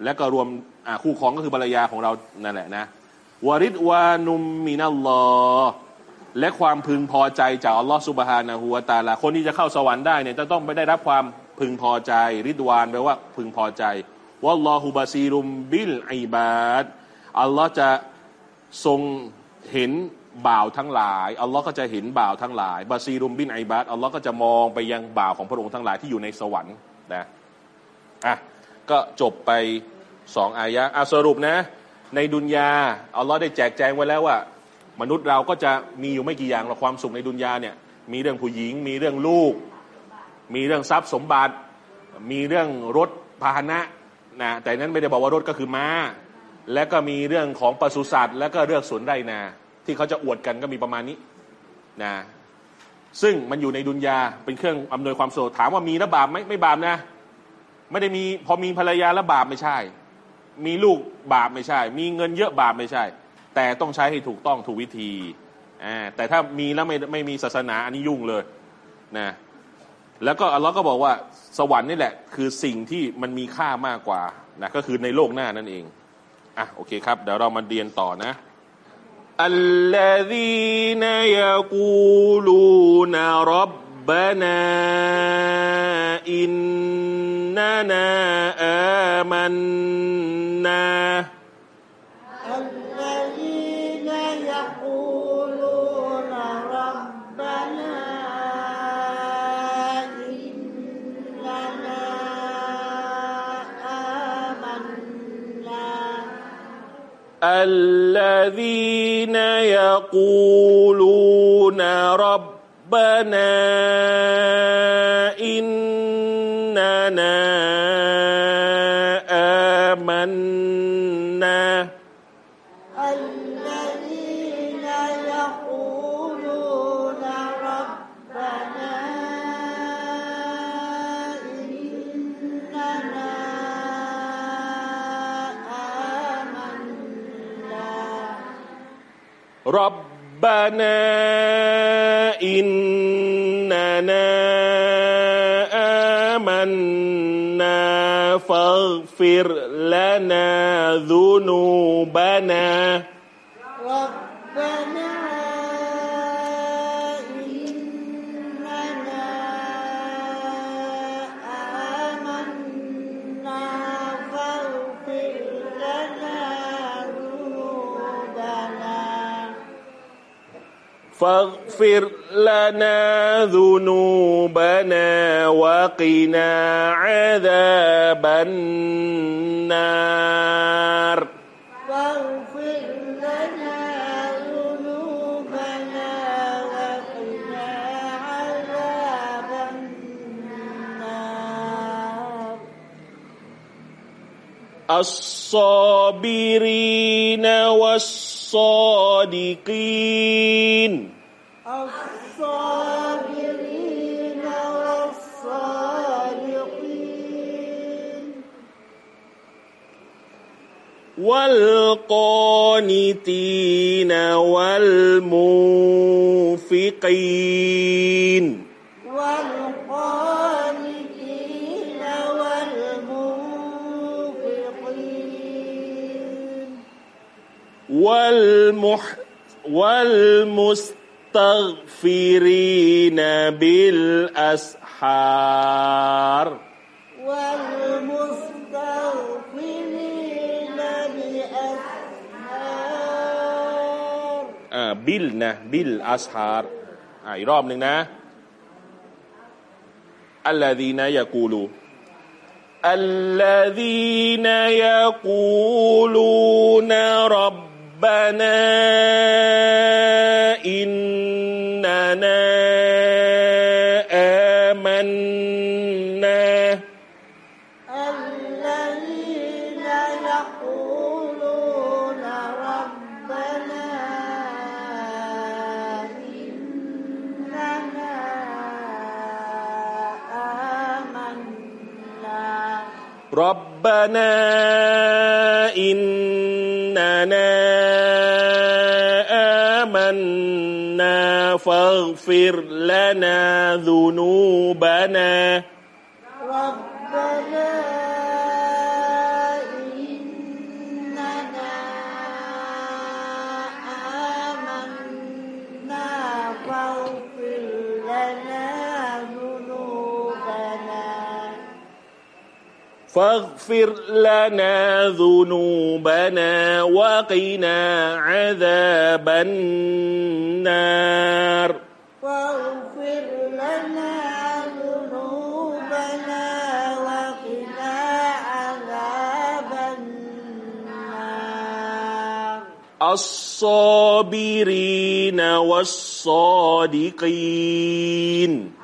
แล้วก็รวมคู่ครองก็คือภรรยาของเรานั่นแหละนะวาริดวานุมมินัลลอและความพึงพอใจจากอัลลอฮ์สุบฮานะฮูวาตาลาคนที่จะเข้าสวรรค์ได้เนี่ยจะต้องไปได้รับความพึงพอใจ ริดวานแปลว่าพึงพอใจวัลลอฮุบาซีรุมบิลอิบาดอัลลอฮ์จะทรงเห็น บ่าวทั้งหลายอัลลอฮ์ก็จะเห็นบ่าวทั้งหลายบาซีรุมบินไอบาดอัลลอฮ์ก็จะมองไปยังบ่าวของพระองค์ทั้งหลายที่อยู่ในสวรรค์นะอะก็จบไปสองอายะอะสรุปนะ ในดุนยาอัลลอฮ์ได้แจกแจงไว้แล้วว่า มนุษย์เราก็จะมีอยู่ไม่กี่อย่างหรอกความสุขในดุนยาเนี่ยมีเรื่องผู้หญิง มีเรื่องลูก มีเรื่องทรัพย์สมบัติ มีเรื่องรถพาหนะนะแต่นั้นไม่ได้บอกว่ารถก็คือม้า และก็มีเรื่องของปศุสัตว์ และก็เรื่องสวนไรนา ที่เขาจะอวดกันก็มีประมาณนี้นะซึ่งมันอยู่ในดุนยาเป็นเครื่องอำนวยความสะดวกถามว่ามีระบาปไหมไม่บาปนะ ไม่ได้มีพอมีภรรยาแล้วบาปไม่ใช่ มีลูกบาปไม่ใช่ มีเงินเยอะบาปไม่ใช่ แต่ต้องใช้ให้ถูกต้องถูกวิธีอ่าแต่ถ้ามีแล้วไม่ไม่มีศาสนาอันนี้ยุ่งเลยนะแล้วก็อัลลอฮ์ก็บอกว่าสวรรค์นี่แหละ คือสิ่งที่มันมีค่ามากกว่านะก็คือในโลกหน้านั่นเองอะโอเคครับเดี๋ยวเรามาเรียนต่อนะ الذين يقولون ربنا إننا آمنا. الذين يقولون ربنا ربنا إننا آمنا فاغفر لنا ذنوبنا فاغفر لنا ذنوبنا وقنا عذاب النار. فاغفر لنا ذنوبنا وقنا عذاب النار. الصابرين والصابرين والصادقين الصابرين والصادقين والقانتين والمنفقين والمح والمستغفرين بالأسحار والمستغفرين بأسحار อ่าบิลนะบิลอัสฮาร์อ่าอีกรอบหนึ่งนะ อัลลดีน ربنا إننا آمنا. الذين يقولون ربنا إننا آمنا. ربنا فاغفر لنا ذنوبنا. ربنا إننا آمنا فاغفر لنا ذنوبنا. فاغفر لنا ذنوبنا وقنا عذاب النار. واغفر لنا ذنوبنا وقنا عذاب النار. الصابرين والصادقين.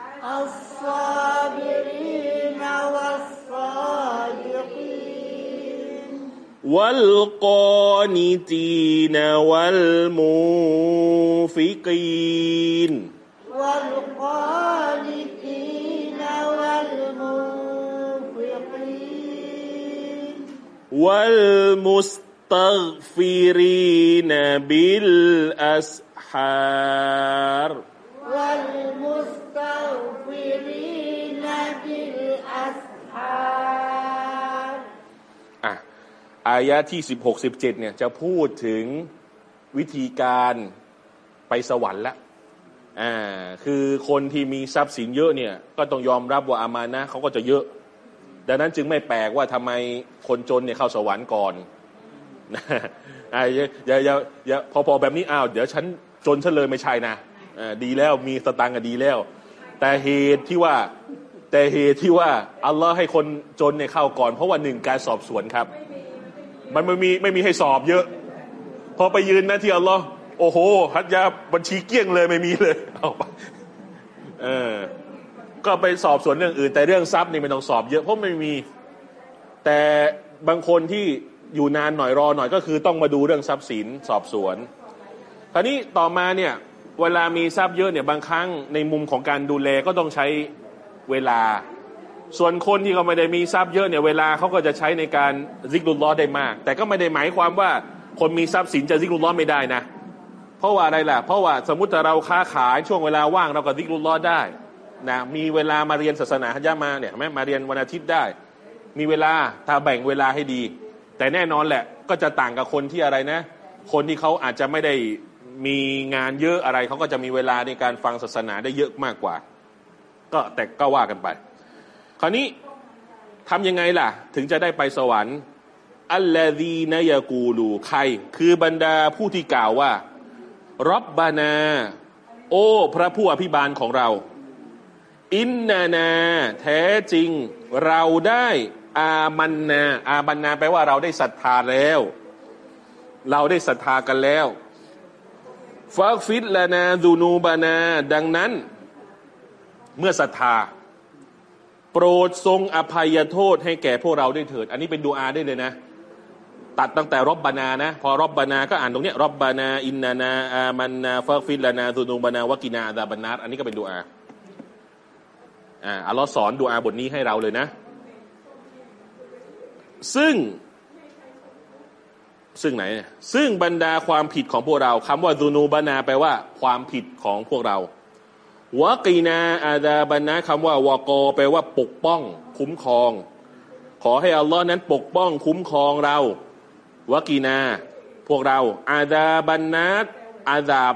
والقانتين والمنفقين. والقانتين والمنفقين. والمستغفرين بالأسحار. والمستغفرين อายะที่16 17เนี่ยจะพูดถึงวิธีการไปสวรรค์ละอ่าคือคนที่มีทรัพย์สินเยอะเนี่ยก็ต้องยอมรับว่าอามานะเขาก็จะเยอะ ดังนั้นจึงไม่แปลกว่าทำไมคนจนเนี่ยเข้าสวรรค์ก่อนอ่าอย่าอย่าอย่าพอพอแบบนี้อ้าวเดี๋ยวฉันจนฉันเลยไม่ใช่นะอ่าดีแล้วมีสตังก็ดีแล้ว แต่เหตุที่ว่าแต่เหตุที่ว่าอัลลอฮ์ให้คนจนเนี่ยเข้าก่อน เพราะว่าหนึ่งการสอบสวนครับ มันไม่มีไม่มีให้สอบเยอะ พอไปยืนนะที่อัลลอฮ์โอ้โห ฮัตยาบัญชีเกี้ยงเลยไม่มีเลยเอาไปเออก็ไปสอบสวนเรื่องอื่น แต่เรื่องทรัพย์นี่ไม่ต้องสอบเยอะเพราะไม่มี แต่บางคนที่อยู่นานหน่อยรอหน่อยก็คือต้องมาดูเรื่องทรัพย์สินสอบสวน คราวนี้ต่อมาเนี่ยเวลามีทรัพย์เยอะเนี่ยบางครั้งในมุมของการดูแลก็ต้องใช้เวลา ส่วนคนที่เขาไม่ได้มีทรัพย์เยอะเนี่ยเวลาเขาก็จะใช้ในการซิกรุลล้อได้มาก แต่ก็ไม่ได้หมายความว่าคนมีทรัพย์สินจะซิกรุลล้อไม่ได้นะ เพราะว่าอะไรล่ะ เพราะว่าสมมติถ้าเราค้าขายช่วงเวลาว่างเราก็ซิกรุลล้อได้นะมีเวลามาเรียนศาสนาฮัจญะมาเนี่ยเห็นไหมมาเรียนวันอาทิตย์ได้ มีเวลาถ้าแบ่งเวลาให้ดี แต่แน่นอนแหละก็จะต่างกับคนที่อะไรนะ คนที่เขาอาจจะไม่ได้มีงานเยอะอะไรเขาก็จะมีเวลาในการฟังศาสนาได้เยอะมากกว่า ก็แต่ก็ว่ากันไป ราวนี้ทำยังไงล่ะ ถึงจะได้ไปสวรรค์อัลลอฮีนยากูลูใคร คือบรรดาผู้ที่กล่าวว่ารับบานา โอ้ พระผู้อภิบาลของเรา อินนานา แท้จริง เราได้อามันนา อามันนาแปลว่าเราได้ศรัทธาแล้ว เราได้ศรัทธากันแล้วฟักฟิตลานาดูนูบานา ดังนั้น เมื่อศรัทธา โปรดทรงอภัยโทษให้แก่พวกเราด้วยเถิด อันนี้เป็นดูอาได้เลยนะ ตัดตั้งแต่ربنا นะ พอربنا ก็อ่านตรงนี้ربنا إننا آمنا فاغفر لنا ذنوبنا وقنا عذاب النار อันนี้ก็เป็นดูอาอ่าอัลลอฮ์สอนดูอาบทนี้ให้เราเลยนะ ซึ่ง ซึ่งไหน ซึ่งบรรดาความผิดของพวกเราคำว่าذنوبنا แปลว่า ความผิดของพวกเรา วะกีนาอาดาบันนาคำว่าวกอแปลว่าปกป้อง คุ้มครอง ขอให้อัลลอฮ์นั้นปกป้องคุ้มครองเราวะกีนา พวกเรา อาดาบันนาตอาดาบ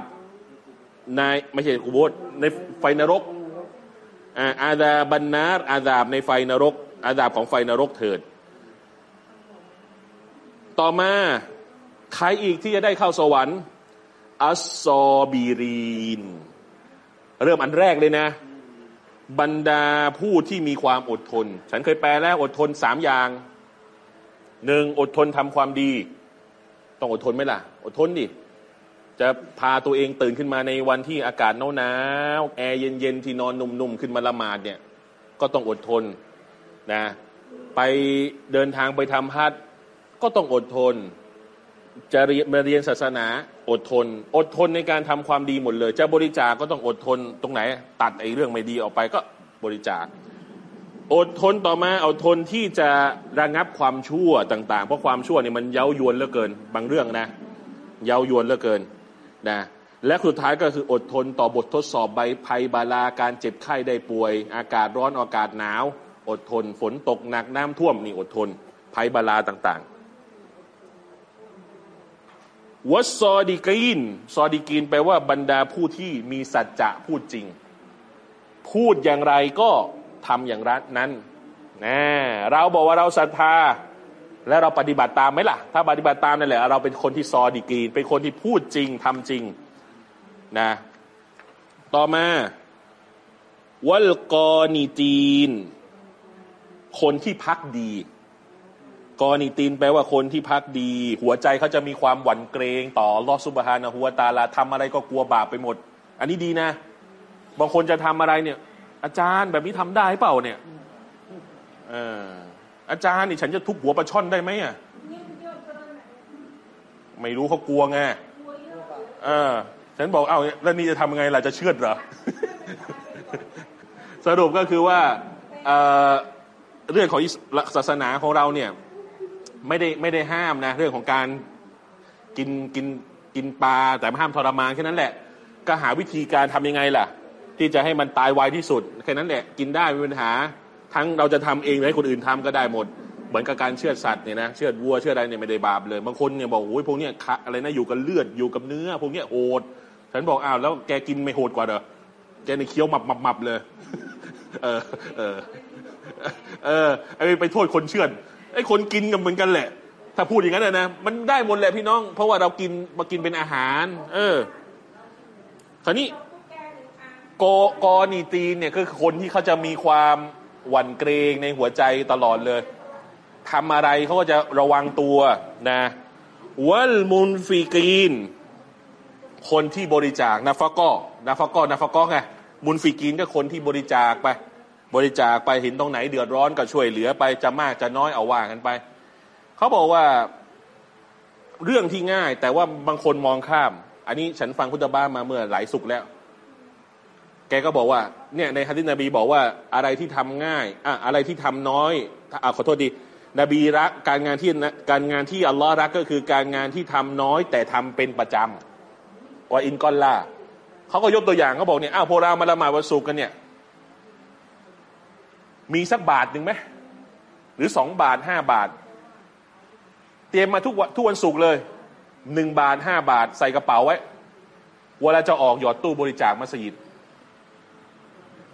ในไม่ใช่กุโบสในไฟนรกอาดาบันนาตอาดาบในไฟนรก อาดาบของไฟนรกเถิด ต่อมาใครอีกที่จะได้เข้าสวรรค์ อัสซอบีรีน เริ่มอันแรกเลยนะ บรรดาผู้ที่มีความอดทน ฉันเคยแปลแล้วอดทนสามอย่างหนึ่งอดทนทำความดี ต้องอดทนไหมล่ะ อดทนดิจะพาตัวเองตื่นขึ้นมาในวันที่อากาศหนาวๆแอร์เย็นๆที่นอนนุ่มๆขึ้นมาละหมาดเนี่ย ก็ต้องอดทนนะ ไปเดินทางไปทำฮัทก็ต้องอดทน จะเรียนมาเรียนศาสนาอดทน อดทนในการทำความดีหมดเลย จะบริจาคก็ต้องอดทนตรงไหน ตัดไอ้เรื่องไม่ดีออกไปก็บริจาค อดทนต่อมาอดทนที่จะระงับความชั่วต่าง ๆ เพราะความชั่วเนี่ยมันเย้ายวนเหลือเกิน บางเรื่องนะ เย้ายวนเหลือเกินนะและสุดท้ายก็คืออดทนต่อบททดสอบใบภัยบาลาการเจ็บไข้ได้ป่วย อากาศร้อนอากาศหนาว อดทนฝนตกหนักน้ำท่วมนี่อดทนภัยบาลาต่างๆ วัสซอดีกีนซอดีกีนแปลว่าบรรดาผู้ที่มีสัจจะพูดจริง พูดอย่างไรก็ทำอย่างนั้นนะเราบอกว่าเราศรัทธา และเราปฏิบัติตามไหมล่ะ ถ้าปฏิบัติตามนั่นแหละ เราเป็นคนที่ซอดีกีน เป็นคนที่พูดจริงทำจริงนะต่อมาวัลกอนีจีน คนที่พักดี กอนิตินแปลว่าคนที่พักดี หัวใจเขาจะมีความหวั่นเกรงต่อลอสุบฮานะหัวตาลาทำอะไรก็กลัวบาปไปหมด อันนี้ดีนะ บางคนจะทำอะไรเนี่ย อาจารย์แบบนี้ทำได้เปล่าเนี่ยเอออาจารย์นี่ฉันจะทุบหัวปลาช่อนได้ไหมอะไม่รู้เขากลัวไงเออฉันบอกเอ้าแล้วนี่จะทำยังไงล่ะจะเชื่อดเหรอ สรุปก็คือว่าเเรื่องของศาสนาของเราเนี่ย ไม่ได้ไม่ได้ห้ามนะ เรื่องของการกินกินกินปลาแต่ไม่ห้ามทรมานแค่นั้นแหละ ก็หาวิธีการทำยังไงล่ะ ที่จะให้มันตายไวที่สุดแค่นั้นแหละกินได้ไม่มีปัญหา ทั้งเราจะทำเองหรือให้คนอื่นทำก็ได้หมด เหมือนกับการเชือดสัตว์เนี่ยนะเชือดวัวเชือดอะไรเนี่ยไม่ได้บาปเลยบางคนเนี่ยบอกโอ้ยพวกเนี้ยอะไรนะอยู่กับเลือดอยู่กับเนื้อ พวกเนี้ยโหดฉันบอกอ้าวแล้วแกกินไม่โหดกว่าเหรอแกในเคี้ยวหมับหมับหมับเลย เออเออเออไอไปโทษคนเชือ ไอ้คนกินกันเหมือนกันแหละ ถ้าพูดอย่างนั้นนะนะ มันได้หมดแหละพี่น้อง เพราะว่าเรากินมากินเป็นอาหาร เออ คราวนี้กกอนีตีนเนี่ยคือคนที่เขาจะมีความหวั่นเกรงในหัวใจตลอดเลยทำอะไรเขาก็จะระวังตัวนะวัลมุนฟิกีน คนที่บริจาคนาฟะก็นาฟะก็นาฟะก็ไงมุนฟิกีนก็คนที่บริจาคไป บริจาคไปเห็นตรงไหนเดือดร้อนก็ช่วยเหลือไปจะมากจะน้อยเอาว่ากันไป เขาบอกว่าเรื่องที่ง่าย แต่ว่าบางคนมองข้าม อันนี้ฉันฟังพุทธบ้ามาเมื่อหลายสุกแล้ว แกก็บอกว่า เนี่ยในฮะดิษนบีบอกว่าอะไรที่ทำง่ายอะอะไรที่ทำน้อยอะขอโทษดี นบีรักการงานที่การงานที่อัลลอฮ์รักก็คือการงานที่ทำน้อย แต่ทำเป็นประจำว่าอินกอลลาเขาก็ยกตัวอย่างเขาบอกเนี่ยอ้าวพวกเรามาละหมาดวันศุกร์กันเนี่ย มีสักบาทหนึ่งไหมหรือสองบาทห้าบาท เตรียมมาทุกวันทุกวันศุกร์เลยหนึ่งบาทห้าบาทใส่กระเป๋าไว้เวลาจะออกหยอดตู้บริจาคมัสยิด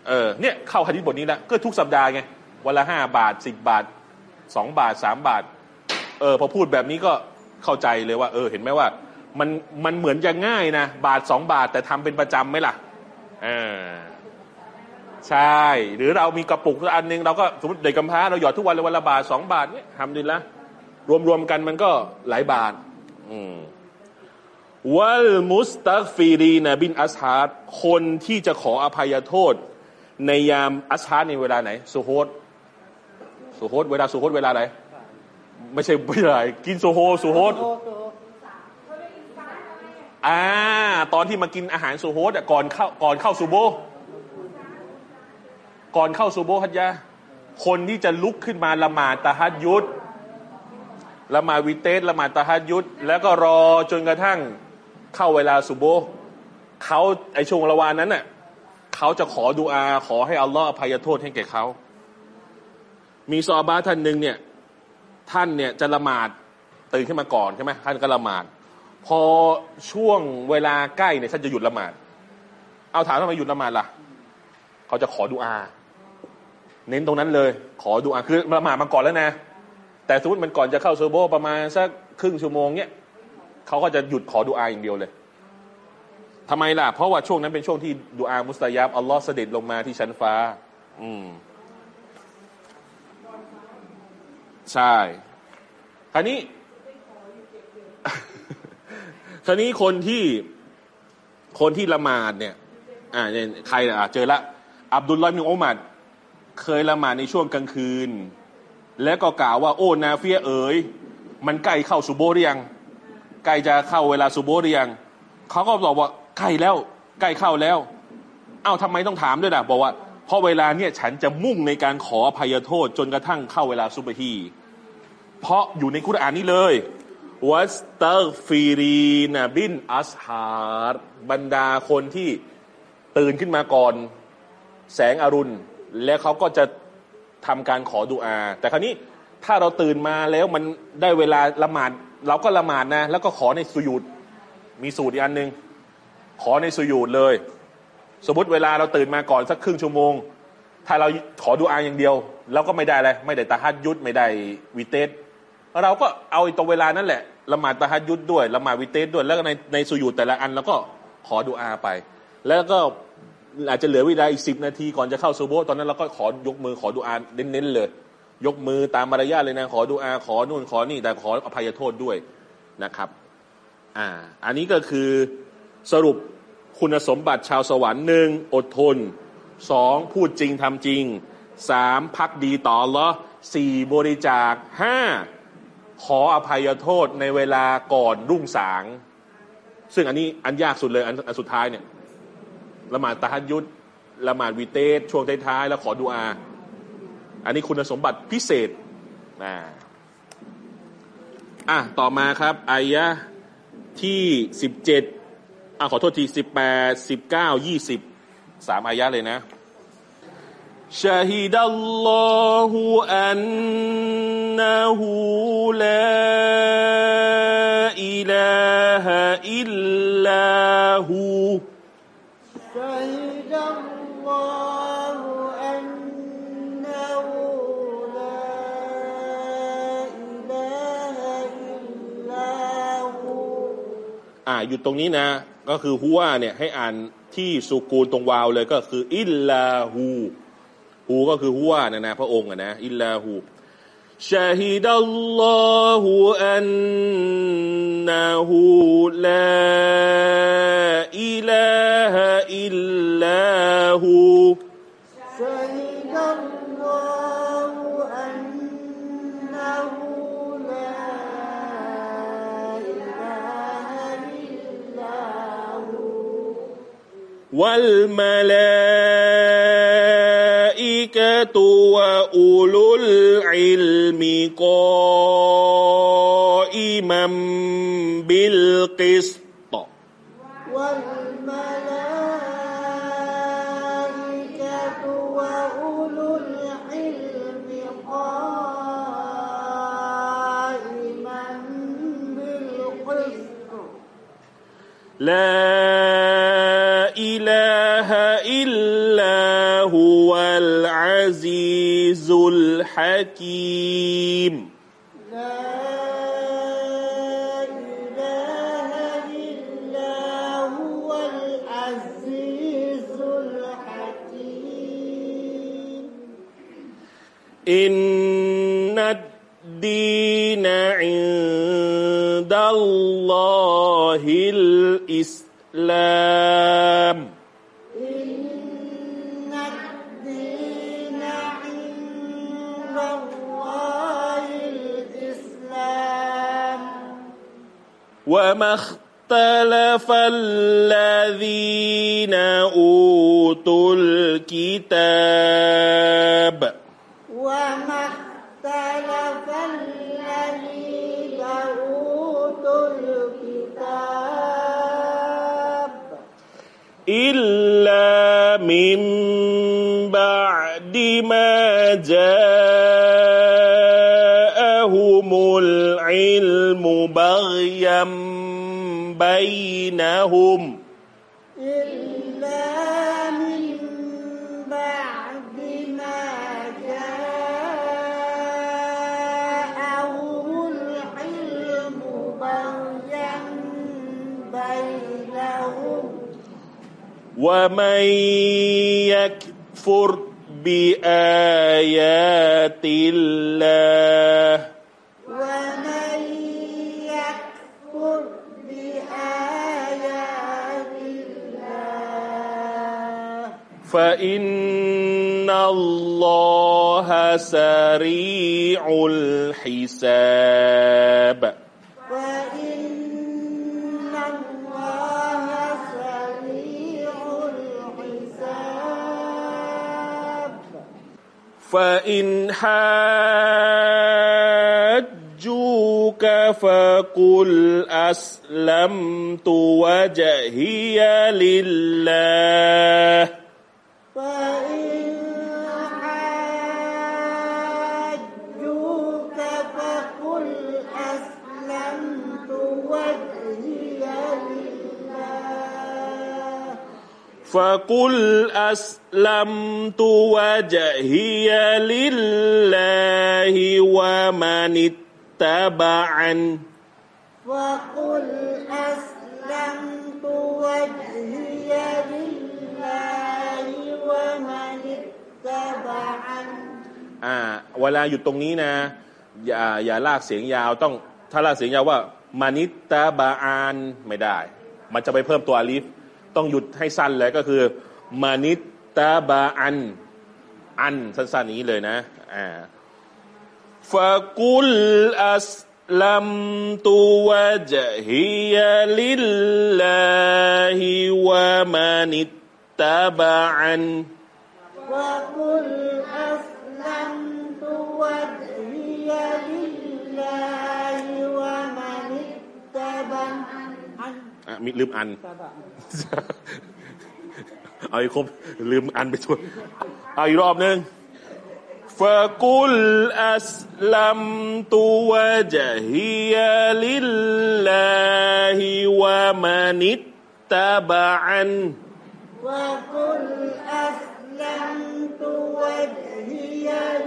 เออเนี่ยเข้าฮะดิษบทนี้แล้วก็ทุกสัปดาห์ไงวันละห้าบาทสิบบาทสองบาทสามบาท เออพอพูดแบบนี้ก็เข้าใจเลยว่า เออ เห็นไหมว่า มันมันเหมือนจะง่ายนะ บาทสองบาทแต่ทำเป็นประจำไหมล่ะเออ ใช่ หรือเรามีกระปุกอันหนึงเราก็สมมติเด็กกำพร้าเราหยอดทุกวันเลยวันละบาทสองบาทเนี่ยทำดีละรวมๆกันมันก็หลายบาทอืมวัลมุสตักฟีรีนบินอัสฮาดคนที่จะขออภัยโทษ ในยามอัสฮาดในเวลาไหนสุโฮดสุโฮดเวลาสุโฮดเวลาไหนไม่ใช่ไม่ใช่กินโซโฮสุโฮดโอ้โหอ่า ตอนที่มากินอาหารสุโฮดอะก่อนเข้าก่อนเข้าซูโบ ก่อนเข้าซูโบฮัจยะคนที่จะลุกขึ้นมาละหมาดตะฮัดยุดละหมาดวิเตสละหมาดตะฮัดยุดแล้วก็รอจนกระทั่งเข้าเวลาซูโบเขาไอช่วงระวานนั้นน่ะเขาจะขอดูอาขอให้อัลลอฮ์อภัยโทษให้แก่เขา มีซอบาท่านหนึ่งเนี่ยท่านเนี่ยจะละหมาดตื่นขึ้นมาก่อนใช่ไหมท่านก็ละหมาด พอช่วงเวลาใกล้เนี่ยท่านจะหยุดละหมาด เอาถามทำไมหยุดละหมาดล่ะ เขาจะขอดูอา เน้นตรงนั้นเลย ขอดูอาคือละหมาดมาก่อนแล้วนะ แต่สมมติมันก่อนจะเข้าโซอร์โบประมาณสักครึ่งชั่วโมงเนี่ยเขาก็จะหยุดขอดูอาอย่างเดียวเลยทำไมล่ะ เพราะว่าช่วงนั้นเป็นช่วงที่ดูอามุสตายับอัลลอฮ์เสด็จลงมาที่ชั้นฟ้า อืม ใช่คราวนี้คราวนี้คนที่คนที่ละหมาดเนี่ย อ่าเนี่ยใครอะเจอละอับดุลลอฮ์มินอุมัด เคยละหมาดในช่วงกลางคืน แล้วก็กล่าวว่าโอ้นาเฟียเอ๋ยมันใกล้เข้าสุโบหรือยังใกล้จะเข้าเวลาสุโบหรือยังเขาก็บอกว่าใกล้แล้วใกล้เข้าแล้วเอ้าทำไมต้องถามด้วยล่ะบอกว่าเพราะเวลาเนี่ยฉันจะมุ่งในการขออภัยโทษจนกระทั่งเข้าเวลาซุบฮีเพราะอยู่ในกุรอานนี้เลยวัสเตักฟิรีนบินอัสฮาร์บรรดาคนที่ตื่นขึ้นมาก่อน แสงอรุณ แล้วเขาก็จะทำการขอดุอา แต่คราวนี้ถ้าเราตื่นมาแล้วมันได้เวลาละหมาด เราก็ละหมาดนะ แล้วก็ขอในสุยุดมีสูตรอีกอันหนึ่งขอในสุยุดเลย สมมติเวลาเราตื่นมาก่อนสักครึ่งชั่วโมง ถ้าเราขอดูอาอย่างเดียวเราก็ไม่ได้เลยไม่ได้ตะฮัดยุดไม่ได้วิเตสเราก็เอาตรงเวลานั่นแหละละหมาดตะฮัดยุดด้วยละหมาดวิเตสด้วยแล้วในในสุยุดแต่ละอันเราก็ขอดูอาไป แล้วก็ อาจจะเหลือเวลาอีกสิบนาทีก่อนจะเข้าซูโบตอนนั้นเราก็ขอยกมือขอดูอาเน้นๆเลย ยกมือตามมารยาทเลยนะขอดูอาขอนู่นขอนี่แต่ขออภัยโทษด้วยนะครับ อ่า อันนี้ก็คือสรุปคุณสมบัติชาวสวรรค์หนึ่งอดทนสองพูดจริงทำจริงสามพักดีต่ออัลละสี่บริจาคห้าขออภัยโทษในเวลาก่อนรุ่งสาง ซึ่งอันนี้อันยากสุดเลยอันสุดท้ายเนี่ย ละหมาดตะฮัดยุดละหมาดวิเตสช่วงท้ายๆแล้วขอดูอา อันนี้คุณสมบัติพิเศษอ่าอ่ะต่อมาครับอายะที่สิบเจ็ด อ่ะขอโทษทีสิบแปดสิบเก้ายี่สิบสามอายะเลยนะ شهد الله أنه لا إله إلا هو หยุดตรงนี้นะ ก็คือฮัวเนี่ยให้อ่านที่สุกูลตรงวาวเลยก็คืออิลลาฮูฮูก็คือฮัวนะนะพระองค์นะอิลลาฮูชาฮิดัลลอฮุอันนะฮูลาอิลาฮะอิลลาฮู والملائكة وأولو العلم قائما بالقسط. والملائكة وأولو العلم قائما بالقسط. لا العزيز الحكيم. لا إله إلا هو العزيز الحكيم. إن الدين عند الله الإسلام. وما اختلف الذين أوتوا الكتاب وما اختلف الذين أوتوا الكتاب إلا من بعد ما جاءهم العلم بغيا بينهم إلا من بعد ما جاءهم العلم بغيا بينهم. ومن يكفر بآيات الله فإن الله سريع الحساب. فإن الله سريع الحساب. فإن حاجوك فقل أسلمت وجهي لله. فقل أسلمت وجهي لله فقل أسلمت وجهي لله ومن اتبعني وقل أسلمت وجهي ่าเวลาหยุดตรงนี้นะ อย่าอย่าลากเสียงยาวต้องถ้าลากเสียงยาวว่ามานิตาบาอานไม่ได้ มันจะไปเพิ่มตัวอลิฟต้องหยุดให้สั้นเลยก็คือมานิตาบาอัน อันสั้นๆนี้เลยนะอ่าฟะกุลอัสลัมตุวะจฮียลิลลาฮิวะมานิตาบาอันฟะกุลอัส أسلمت وجهي لله ومن اتبعني อ่ะมีลืมอัน เอาอีกครบลืมอันไปทั่วเอาอีกรอบหนึ่งฟะกุลอัสลัมตุวะจฮิยลิลลาฮิวะมานิตตะบะอัน وقل أسلمت وجهي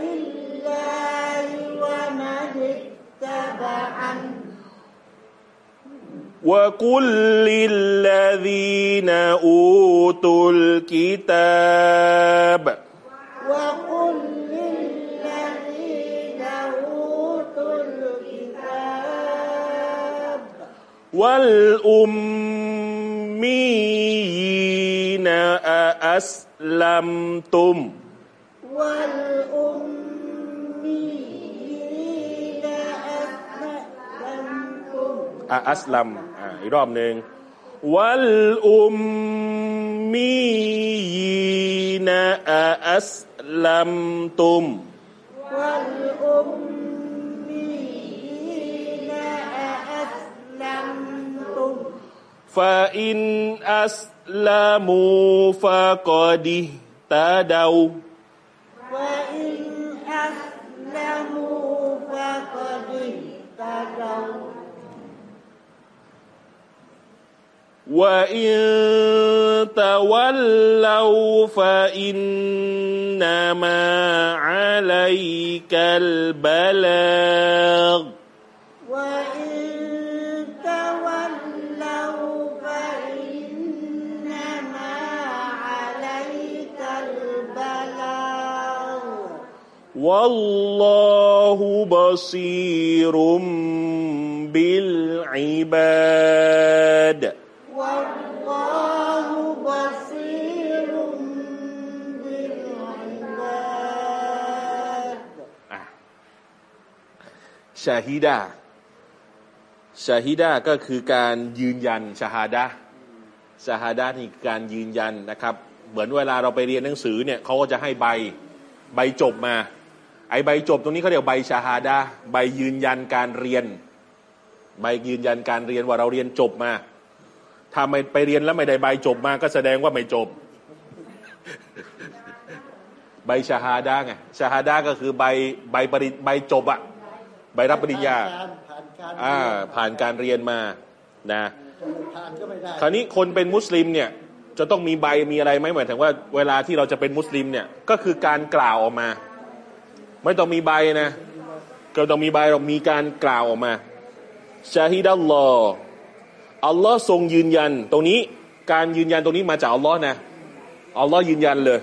لله ومن اتبعني وقل للذين أوتوا الكتاب. وقل للذين أوتوا الكتاب. والأميين أأسلمتم؟ อัสลัมอีกรอบหนึ่งวัลอุมมีนะอัสลัมตุมวัลอุมมีนะอัสลัมตุมฟาอินอัสลามูฟะกอดิตาดาว وإن تولوا فإنما عليك البلاغ وإن تولوا فإنما عليك البلاغ والله بصير بالعباد ชาฮิดาชาฮิดาก็คือการยืนยันชาฮาดะชาฮาดะนี่การยืนยันนะครับ เหมือนเวลาเราไปเรียนหนังสือเนี่ยเขาก็จะให้ใบใบจบมา ไอใบจบตรงนี้เขาเรียกใบชาฮาดะใบยืนยันการเรียน ใบยืนยันการเรียนว่าเราเรียนจบมา ถ้าไม่ไปเรียนแล้วไม่ได้ใบจบมา ก็แสดงว่าไม่จบ ใบชาฮาดะไงชาฮาดะก็คือใบใบปริใบจบอะ ใบรับปริญญาผ่านการอ่าผ่านการเรียนมานะจะไม่ผ่านก็ไม่ได้คราวนี้คนเป็นมุสลิมเนี่ยจะต้องมีใบมีอะไรไหมหมายถึงว่าเวลาที่เราจะเป็นมุสลิมเนี่ยก็คือการกล่าวออกมา ไม่ต้องมีใบนะก็ต้องมีใบเรามีการกล่าวออกมาชาฮิดัลลอฮ์อัลลอฮ์ทรงยืนยัน ตรงนี้การยืนยันตรงนี้มาจากอัลลอฮ์นะอัลลอฮ์ยืนยันเลย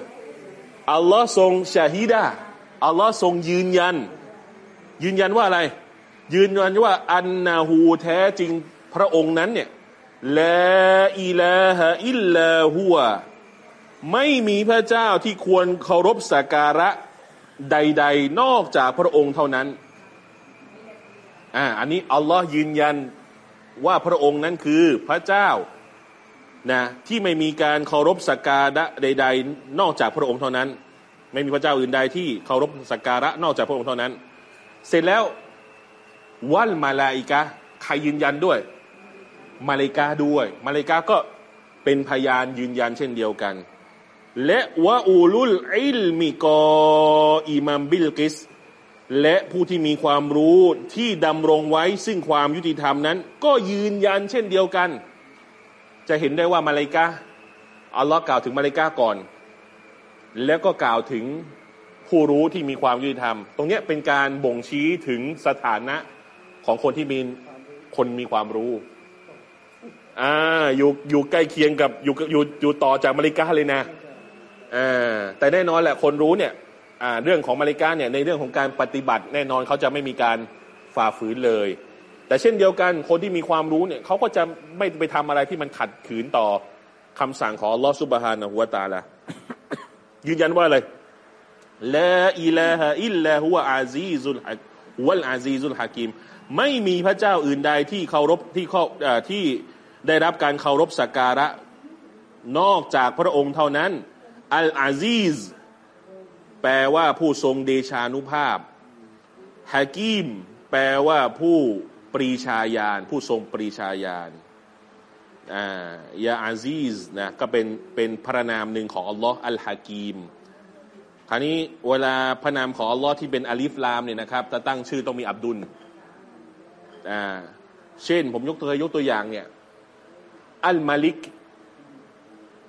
อัลลอฮ์ทรงชาฮิดะอัลลอฮ์ทรงยืนยัน ยืนยันว่าอะไร ยืนยันว่าอันนาหูแท้จริงพระองค์นั้นเนี่ยละอิลาฮะอิลลาหัวไม่มีพระเจ้าที่ควรเคารพสักการะใด ๆ นอกจากพระองค์เท่านั้น อ่า อันนี้อัลลอฮ์ยืนยันว่าพระองค์นั้นคือพระเจ้านะที่ไม่มีการเคารพสักการะใด ๆ นอกจากพระองค์เท่านั้น ไม่มีพระเจ้าอื่นใดที่เคารพสักการะนอกจากพระองค์เท่านั้น เสร็จแล้วوالملائكة ใครยืนยันด้วย มาเลกาด้วย มาเลกาก็เป็นพยานยืนยันเช่นเดียวกัน และوأولو العلم قائما بالقسطและผู้ที่มีความรู้ที่ดำรงไว้ซึ่งความยุติธรรมนั้น ก็ยืนยันเช่นเดียวกัน จะเห็นได้ว่ามาเลกาอัลลอฮ์กล่าวถึงมาเลกาก่อน แล้วก็กล่าวถึง ผู้รู้ที่มีความยุติธรรม ตรงนี้เป็นการบ่งชี้ถึงสถานะของคนที่มีคนมีความรู้อ่าอยู่อยู่ใกล้เคียงกับอยู่อยู่อยู่ต่อจากมาริกาเลยนะอ่าแต่แน่นอนแหละคนรู้เนี่ยอ่าเรื่องของมาริกาเนี่ยในเรื่องของการปฏิบัติ แน่นอนเขาจะไม่มีการฝ่าฝืนเลย แต่เช่นเดียวกันคนที่มีความรู้เนี่ยเขาก็จะไม่ไปทำอะไรที่มันขัดขืนต่อคำสั่งของลอฮฺซุบฮานะฮุวาตาละยืนยันว่าอะไร ลาอิลาฮะอิลลาฮุวะอาซีซุลฮักวัลอาซีซุลฮะกิมไม่มีพระเจ้าอื่นใดที่เคารพที่เข้าเอ่อที่ได้รับการเคารพสักการะนอกจากพระองค์เท่านั้น อัลอาซีซแปลว่าผู้ทรงเดชานุภาพฮะกิมแปลว่าผู้ปรีชาญาณผู้ทรงปรีชาญาณอ่ายาอาซีซนะก็เป็นเป็นพระนามหนึ่งของอัลลอฮ์อัลฮะกีม ราวนี้เวลาพระนามของอัลลอฮ์ที่เป็นอาลิฟลามเนี่ยนะครับจะตั้งชื่อต้องมีอับดุลอ่าเช่น ผมยกตัวยกตัวอย่างเนี่ย อัลมาลิก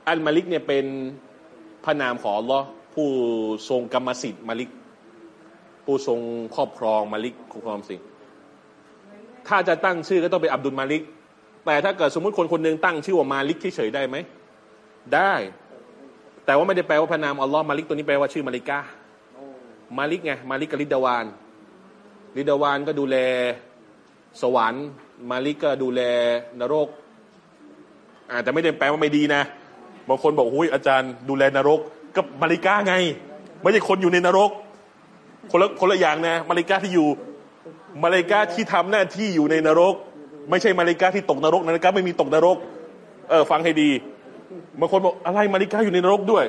อัลมาลิกเนี่ยเป็นพระนามของอัลลอฮ์ผู้ทรงกรรมสิทธิ์มาลิก ผู้ทรงครอบครองมาลิกคุ้มครองสิถ้าจะตั้งชื่อก็ต้องเป็นอับดุลมาลิก แต่ถ้าเกิดสมมติคนคนหนึ่งตั้งชื่อว่ามาลิกเฉยๆได้ไหมได้ แต่ว่าไม่ได้แปลว่าพระนามอัลลอฮ์มาลิกตัวนี้แปลว่าชื่อมาลิกามาลิกไงมาลิกกับลิดดาวานลิดดาวานก็ดูแลสวรรค์ มาลิกก็ดูแลนรกอ่าแต่ไม่ได้แปลว่าไม่ดีนะบางคนบอกหุ้ยอาจารย์ดูแลนรกก็มาลิกาไง ไม่ใช่คนอยู่ในนรก คนละคนละอย่างนะมาลิกาที่อยู่มาลิกาที่ทำหน้าที่อยู่ในนรก ไม่ใช่มาลิกาที่ตกนรกนะนะครับไม่มีตกนรก เออฟังให้ดี บางคนบอกอะไรมาริกาอยู่ในนรกด้วย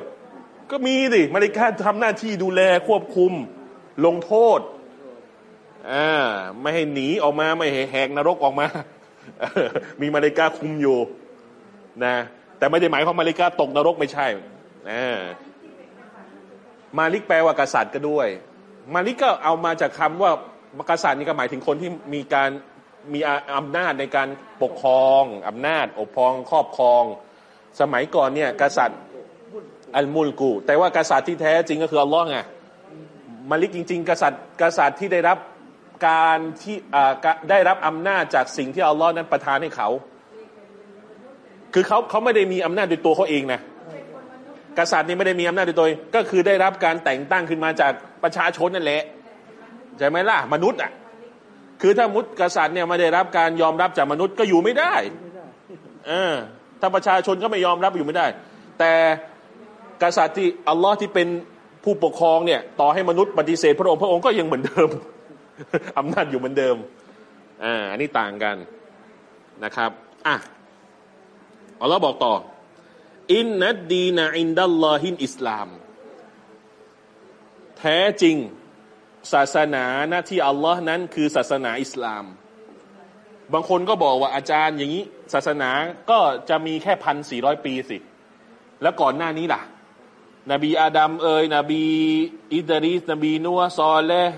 ก็มีดิมาริกาทำหน้าที่ดูแลควบคุม ลงโทษอ่าไม่ให้หนีออกมาไม่ให้แหกนรกออกมา มีมาริกาคุมอยู่นะ แต่ไม่ได้หมายความมาริกาตกนรกไม่ใช่อ่ามาลิกแปลว่ากษัตริย์ก็ด้วย มาลิกก็เอามาจากคำว่ากษัตริย์นี่ก็หมายถึงคนที่มีการมีอำนาจในการปกครองอำนาจปกครองครอบครอง สมัยก่อนเนี่ยกษัตริย์อัลมุลกู แต่ว่ากษัตริย์ที่แท้จริงก็คืออัลลอฮ์ไงมาลิกจริง ๆ กษัตริย์กษัตริย์ที่ได้รับการที่ได้รับอำนาจจากสิ่งที่อัลลอฮ์นั้นประทานให้เขา คือเขาเขาไม่ได้มีอำนาจโดยตัวเขาเองนะกษัตริย์นี่ไม่ได้มีอำนาจโดยตัวก็คือได้รับการแต่งตั้งขึ้นมาจากประชาชนนั่นแหละใช่ไหมล่ะมนุษย์อะคือถ้ามุดกษัตริย์เนี่ยไม่ได้รับการยอมรับจากมนุษย์ก็อยู่ไม่ได้เออ ถ้าประชาชนก็ไม่ยอมรับอยู่ไม่ได้ แต่กษัตริย์ที่อัลลอฮ์ที่เป็นผู้ปกครองเนี่ยต่อให้มนุษย์ปฏิเสธพระองค์พระองค์ก็ยังเหมือนเดิมอำนาจอยู่เหมือนเดิมอ่าอันนี้ต่างกันนะครับอะอัลลอฮ์บอกต่อ อินนัดดีนาอินดัลลอฮินอิสลาม แท้จริงศาสนาหน้าที่อัลลอฮ์นั้นคือศาสนาอิสลาม บางคนก็บอกว่าอาจารย์อย่างนี้ ศาสนาก็จะมีแค่พันสี่ร้อยปีสิ แล้วก่อนหน้านี้ล่ะ นบีอาดัมเอ่ยนบีอิดริสนบีนัวซอลเลห์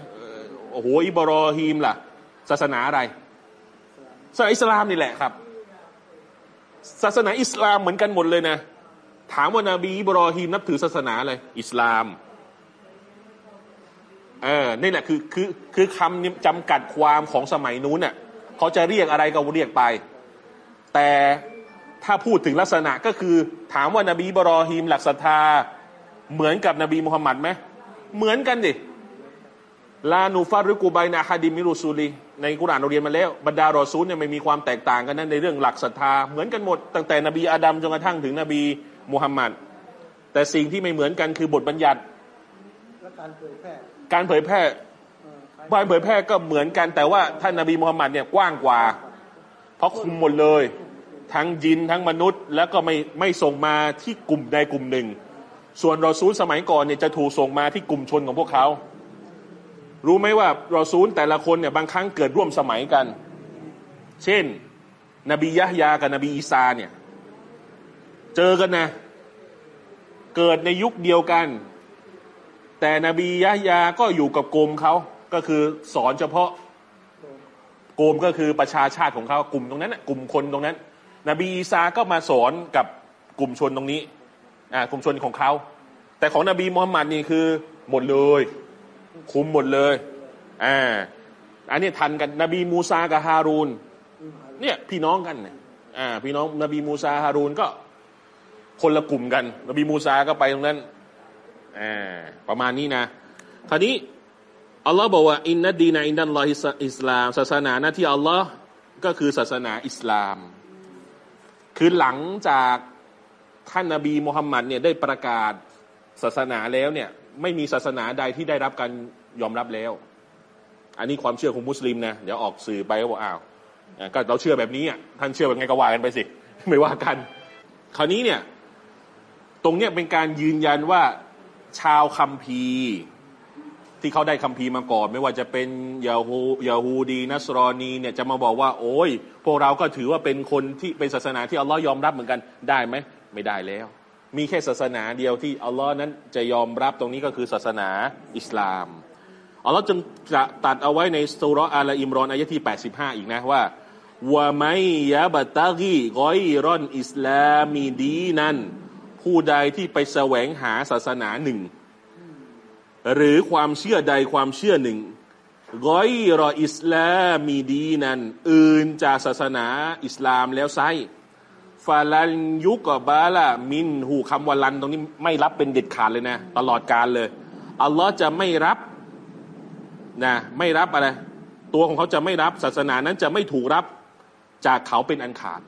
โอ้โหอิบรอฮีมล่ะ ศาสนาอะไรศาสนาอิสลามนี่แหละครับ ศาสนาอิสลามเหมือนกันหมดเลยนะ ถามว่านาบีอิบรอฮีมนับถือศาสนาอะไรอิสลามเออนี่แหละคือคือคือคำจำกัดความของสมัยนู้นน่ะ เขาจะเรียกอะไรก็เรียกไป แต่ถ้าพูดถึงลักษณะก็คือ ถามว่านาบีบรอฮีมหลักศรัทธา เหมือนกับนบีมุฮัมมัดไหมเหมือนกันดิลานูฟารุกูไบนาฮาดิมิรุซูลีในกุรานเราเรียนมาแล้ว บรรดารอซูลเนี่ยไม่มีความแตกต่างกันนั้นในเรื่องหลักศรัทธา เหมือนกันหมดตั้งแต่นบีอาดัมจนกระทั่งถึงนบีมุฮัมมัดแต่สิ่งที่ไม่เหมือนกันคือบทบัญญัติ และการเผยแพร่การเผยแพร่ การเผยแพร่ก็เหมือนกันแต่ว่าท่านนบีมุฮัมมัดเนี่ยกว้างกว่า เพราะคุมหมดเลย ทั้งยินทั้งมนุษย์ แล้วก็ไม่ไม่ส่งมาที่กลุ่มใดกลุ่มหนึ่ง ส่วนรอซูลสมัยก่อนเนี่ยจะถูกส่งมาที่กลุ่มชนของพวกเขา รู้ไหมว่ารอซูลแต่ละคนเนี่ยบางครั้งเกิดร่วมสมัยกัน เช่น นบียะฮยากับนบีอีสาเนี่ยเจอกันนะเกิดในยุคเดียวกัน แต่นบียะฮยาก็อยู่กับกลุ่มเขา ก็คือสอนเฉพาะกลุ่มก็คือประชาชาติของเขากลุ่มตรงนั้นน่ะกลุ่มคนตรงนั้น นบีอีสาก็มาสอนกับกลุ่มชนตรงนี้อ่ากลุ่มชนของเขาแต่ของนบีมุฮัมมัดนี่คือหมดเลย คุมหมดเลยอ่าอันนี้ทันกันนบีมูซากับฮารูนเนี่ยพี่น้องกันเนี่ยอ่าพี่น้องนบีมูซาฮารูนก็คนละกลุ่มกัน นบีมูซาก็ไปตรงนั้นอ่าประมาณนี้นะคราวนี้ อัลลอฮ์บอกว่าอินนัดีนาอินดันลอฮิสอิสลาม ศาสนาหน้าที่อัลลอฮ์ก็คือศาสนาอิสลาม คือหลังจากท่านนบีมุฮัมมัดเนี่ยได้ประกาศศาสนาแล้วเนี่ยไม่มีศาสนาใดที่ได้รับการยอมรับแล้ว อันนี้ความเชื่อของมุสลิมนะเดี๋ยวออกสื่อไปก็บอกอ้าวอะก็เราเชื่อแบบนี้อะท่านเชื่อแบบไงก็ว่ากันไปสิไม่ว่ากัน คราวนี้เนี่ยตรงเนี้ยเป็นการยืนยันว่าชาวคัมภีร์ ที่เขาได้คัมภีร์มาก่อน ไม่ว่าจะเป็นยาฮูยาฮูดีนัสรอนีเนี่ยจะมาบอกว่า โอ้ย พวกเราก็ถือว่าเป็นคนที่เป็นศาสนาที่อัลลอฮ์ยอมรับเหมือนกันได้ไหมไม่ได้แล้ว มีแค่ศาสนาเดียวที่อัลลอฮ์นั้นจะยอมรับตรงนี้ก็คือศาสนาอิสลามอัลลอฮ์จึงจะตัดเอาไว้ในสุรอาลอิมรอนอายะที่ 85 อีกนะว่าวะไมยะบัตากีกอยรอนอิสลามีดีนันผู้ใดที่ไปแสวงหาศาสนาหนึ่ง หรือความเชื่อใดความเชื่อหนึ่งกอยรออิสลามีดีนันอื่นจากศาสนาอิสลามแล้วไซฟาลันยุกบาละมินหูคำว่าลันตรงนี้ไม่รับเป็นเด็ดขาดเลยนะ ตลอดการเลย อัลลอฮ์จะไม่รับนะไม่รับอะไร ตัวของเขาจะไม่รับศาสนานั้นจะไม่ถูกรับจากเขาเป็นอันขาด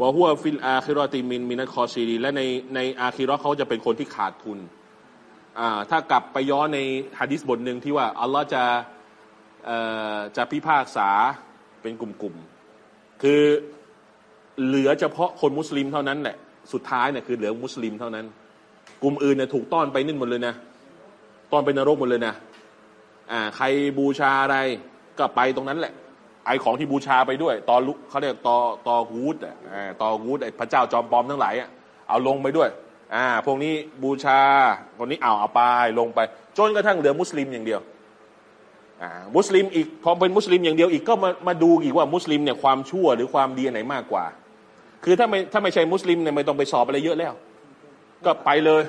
وهو في الآخرة من من الخاسرين และในในอาคิรอเขาจะเป็นคนที่ขาดทุน ถ้ากลับไปย้อนในฮะดิษบทหนึ่งที่ว่าอัลลอฮ์จะจะพิพากษาเป็นกลุ่มๆ คือเหลือเฉพาะคนมุสลิมเท่านั้นแหละ สุดท้ายเนี่ยคือเหลือมุสลิมเท่านั้น กลุ่มอื่นเนี่ยถูกต้อนไปนิ่นหมดเลยนะ ต้อนไปนรกหมดเลยนะ อ่า ใครบูชาอะไรก็ไปตรงนั้นแหละ ไอของที่บูชาไปด้วย ตอลุเขาเรียกตอตอฮูดอะอ่าตอฮูดไอพระเจ้าจอมปลอมทั้งหลายอะ เอาลงไปด้วย อ่าพวกนี้บูชาคนนี้เอาเอาไปลงไป จนกระทั่งเหลือมุสลิมอย่างเดียวอ่ามุสลิมอีกพอเป็นมุสลิมอย่างเดียวอีกก็มามาดูอีกว่ามุสลิมเนี่ยความชั่วหรือความดีไหนมากกว่า คือถ้าไม่ถ้าไม่ใช่มุสลิมเนี่ยไม่ต้องไปสอบอะไรเยอะแล้ว ก็ไปเลย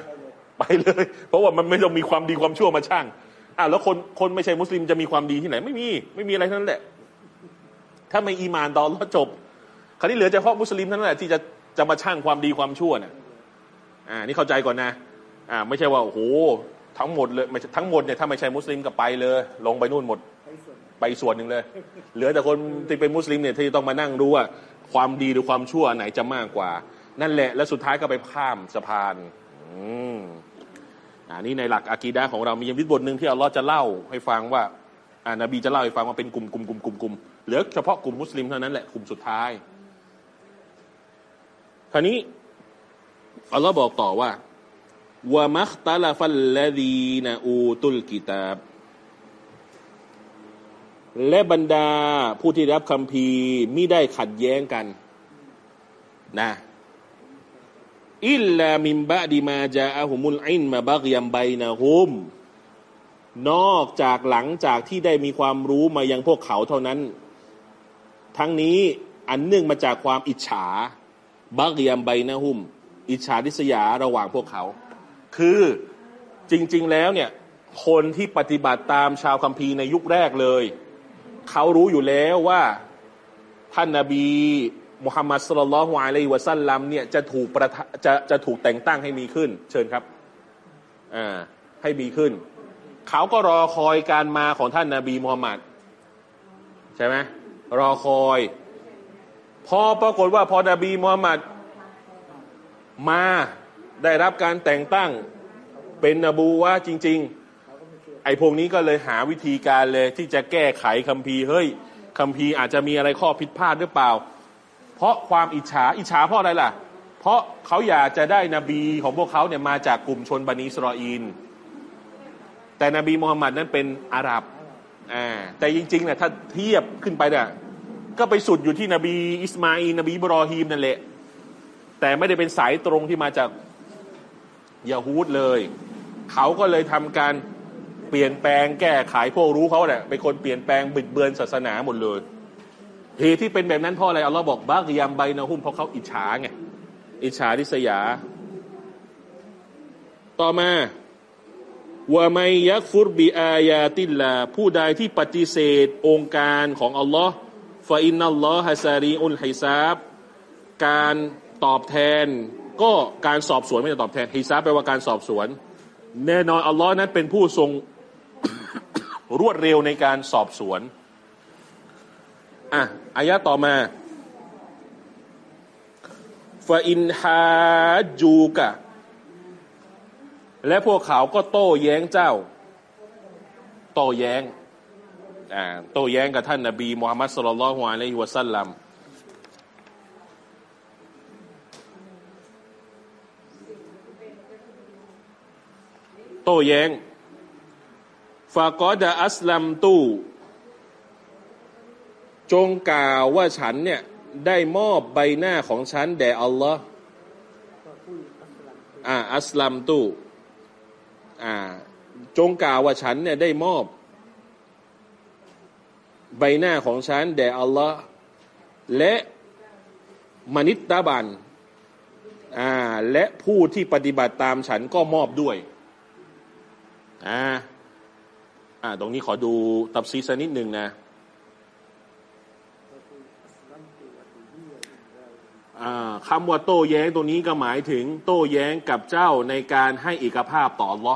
ไปเลย เพราะว่ามันไม่ต้องมีความดีความชั่วมาช่างอ่าแล้วคนคนไม่ใช่มุสลิมจะมีความดีที่ไหน ไม่มีไม่มีอะไรทั้งนั้นแหละ ถ้าไม่อีมานตอนแล้วจบ คราวนี้เหลือเฉพาะมุสลิมเท่านั้นแหละที่จะจะมาช่างความดีความชั่วเนี่ย อ่านี่เข้าใจก่อนนะอ่าไม่ใช่ว่าโอ้โหทั้งหมดเลยทั้งหมดเนี่ยถ้าไม่ใช่มุสลิมก็ไปเลย ลงไปนู่นหมดไปส่วนไปส่วนหนึ่งเลย เหลือแต่คนที่เป็นมุสลิมเนี่ยที่ต้องมานั่งดูว่าความดีหรือความชั่วไหนจะมากกว่า นั่นแหละ แล้วสุดท้ายก็ไปข้ามสะพานอืมอ่านี่ในหลักอากีดะของเรามียมิดบทหนึ่งที่อัลลอฮ์จะเล่าให้ฟังว่าอ่านบีจะเล่าให้ฟังว่าเป็นกลุ่มกลุ่มกลุ่มกลุ่มกลุ่มเหลือเฉพาะกลุ่มมุสลิมเท่านั้นแหละกลุ่มสุดท้ายคราวนี้ อัลลอฮ์บอกต่อว่าวะมัคตาลฟัลลดีนอูตุลกิตาบ และบรรดาผู้ที่รับคำพีมิได้ขัดแย้งกัน นะอิลลามิมบะดิมาจาอะฮุมุลอินมาบักยัมไบนะฮุม นอกจากหลังจากที่ได้มีความรู้มายังพวกเขาเท่านั้น ทั้งนี้อันเนื่องมาจากความอิจฉาบักยัมไบนะฮุม อิจฉาดิษยาระหว่างพวกเขา คือจริง ๆ แล้วเนี่ยคนที่ปฏิบัติตามชาวคัมภีร์ในยุคแรกเลย เขารู้อยู่แล้วว่าท่านนาบีมุฮัมมัดสุลลัลฮวาลัยวะซัลลัมเนี่ยจะถูกประทะจะจะถูกแต่งตั้งให้มีขึ้น เชิญครับอ่าให้มีขึ้น เขาก็รอคอยการมาของท่านนาบีมุฮัมมัดใช่ไหมรอคอย พอปรากฏว่าพอนบีมุฮัมมัด มาได้รับการแต่งตั้งเป็นนบูวะจริง ๆ ไอ้พวกนี้ก็เลยหาวิธีการเลยที่จะแก้ไขคัมภีร์เฮ้ยคัมภีร์อาจจะมีอะไรข้อผิดพลาดหรือเปล่า เพราะความอิจฉาอิจฉาเพราะอะไรล่ะ เพราะเขาอยากจะได้นบีของพวกเขาเนี่ยมาจากกลุ่มชนบันิสรออีนแต่นบีมูฮัมมัดนั้นเป็นอาหรับอ่าแต่จริงๆเนี่ยถ้าเทียบขึ้นไปเนี่ยก็ไปสุดอยู่ที่นบีอิสมาอีลนบีบรอฮีมนั่นแหละ แต่ไม่ได้เป็นสายตรงที่มาจากยาฮูดเลย เขาก็เลยทำการเปลี่ยนแปลงแก้ไขพวกรู้เขาเนี่ยเป็นคนเปลี่ยนแปลงบิดเบือนศาสนาหมดเลยเหตุที่เป็นแบบนั้นเพราะอะไรอัลลอฮ์บอกบักยามใบนะฮุมเพราะเขาอิจฉาไงอิจฉาริษยา ต่อมาว่าไมยักฟุรบีอายาติลลาผู้ใดที่ปฏิเสธองค์การของอัลลอฮ์ฟาอินนัลลอฮะซารีอุลไฮซาบการ ตอบแทนก็การสอบสวนไม่ใช่ตอบแทนฮิซาแปลว่าการสอบสวน แน่นอนอัลลอฮ์นั้นเป็นผู้ทรงรวดเร็วในการสอบสวนอะอายะต่อมาฟาอินฮาจูกะ และพวกเขาก็โต้แย้งเจ้า โต้แย้งอ่าโต้แย้งกับท่านนบีมูฮัมมัดสุลลัลฮุอะลัยฮิวะสัลลัม โต้แย้งฟากอดะอัสลัมตู้จงกล่าวว่าฉันเนี่ยได้มอบใบหน้าของฉันแด่อัลลอฮ์อัสลัมอ่าอัสลัมตู้อ่าจงกล่าวว่าฉันเนี่ยได้มอบ ใบหน้าของฉันแด่อัลลอฮ์และมนิตตาบันอ่าและผู้ที่ปฏิบัติตามฉันก็มอบด้วย อ่าอ่า ตรงนี้ขอดูตับซีสักนิดหนึ่งนะอ่าคำว่าโต้แย้งตรงนี้ก็หมายถึง โต้แย้งกับเจ้าในการให้เอกภาพต่ออัลอ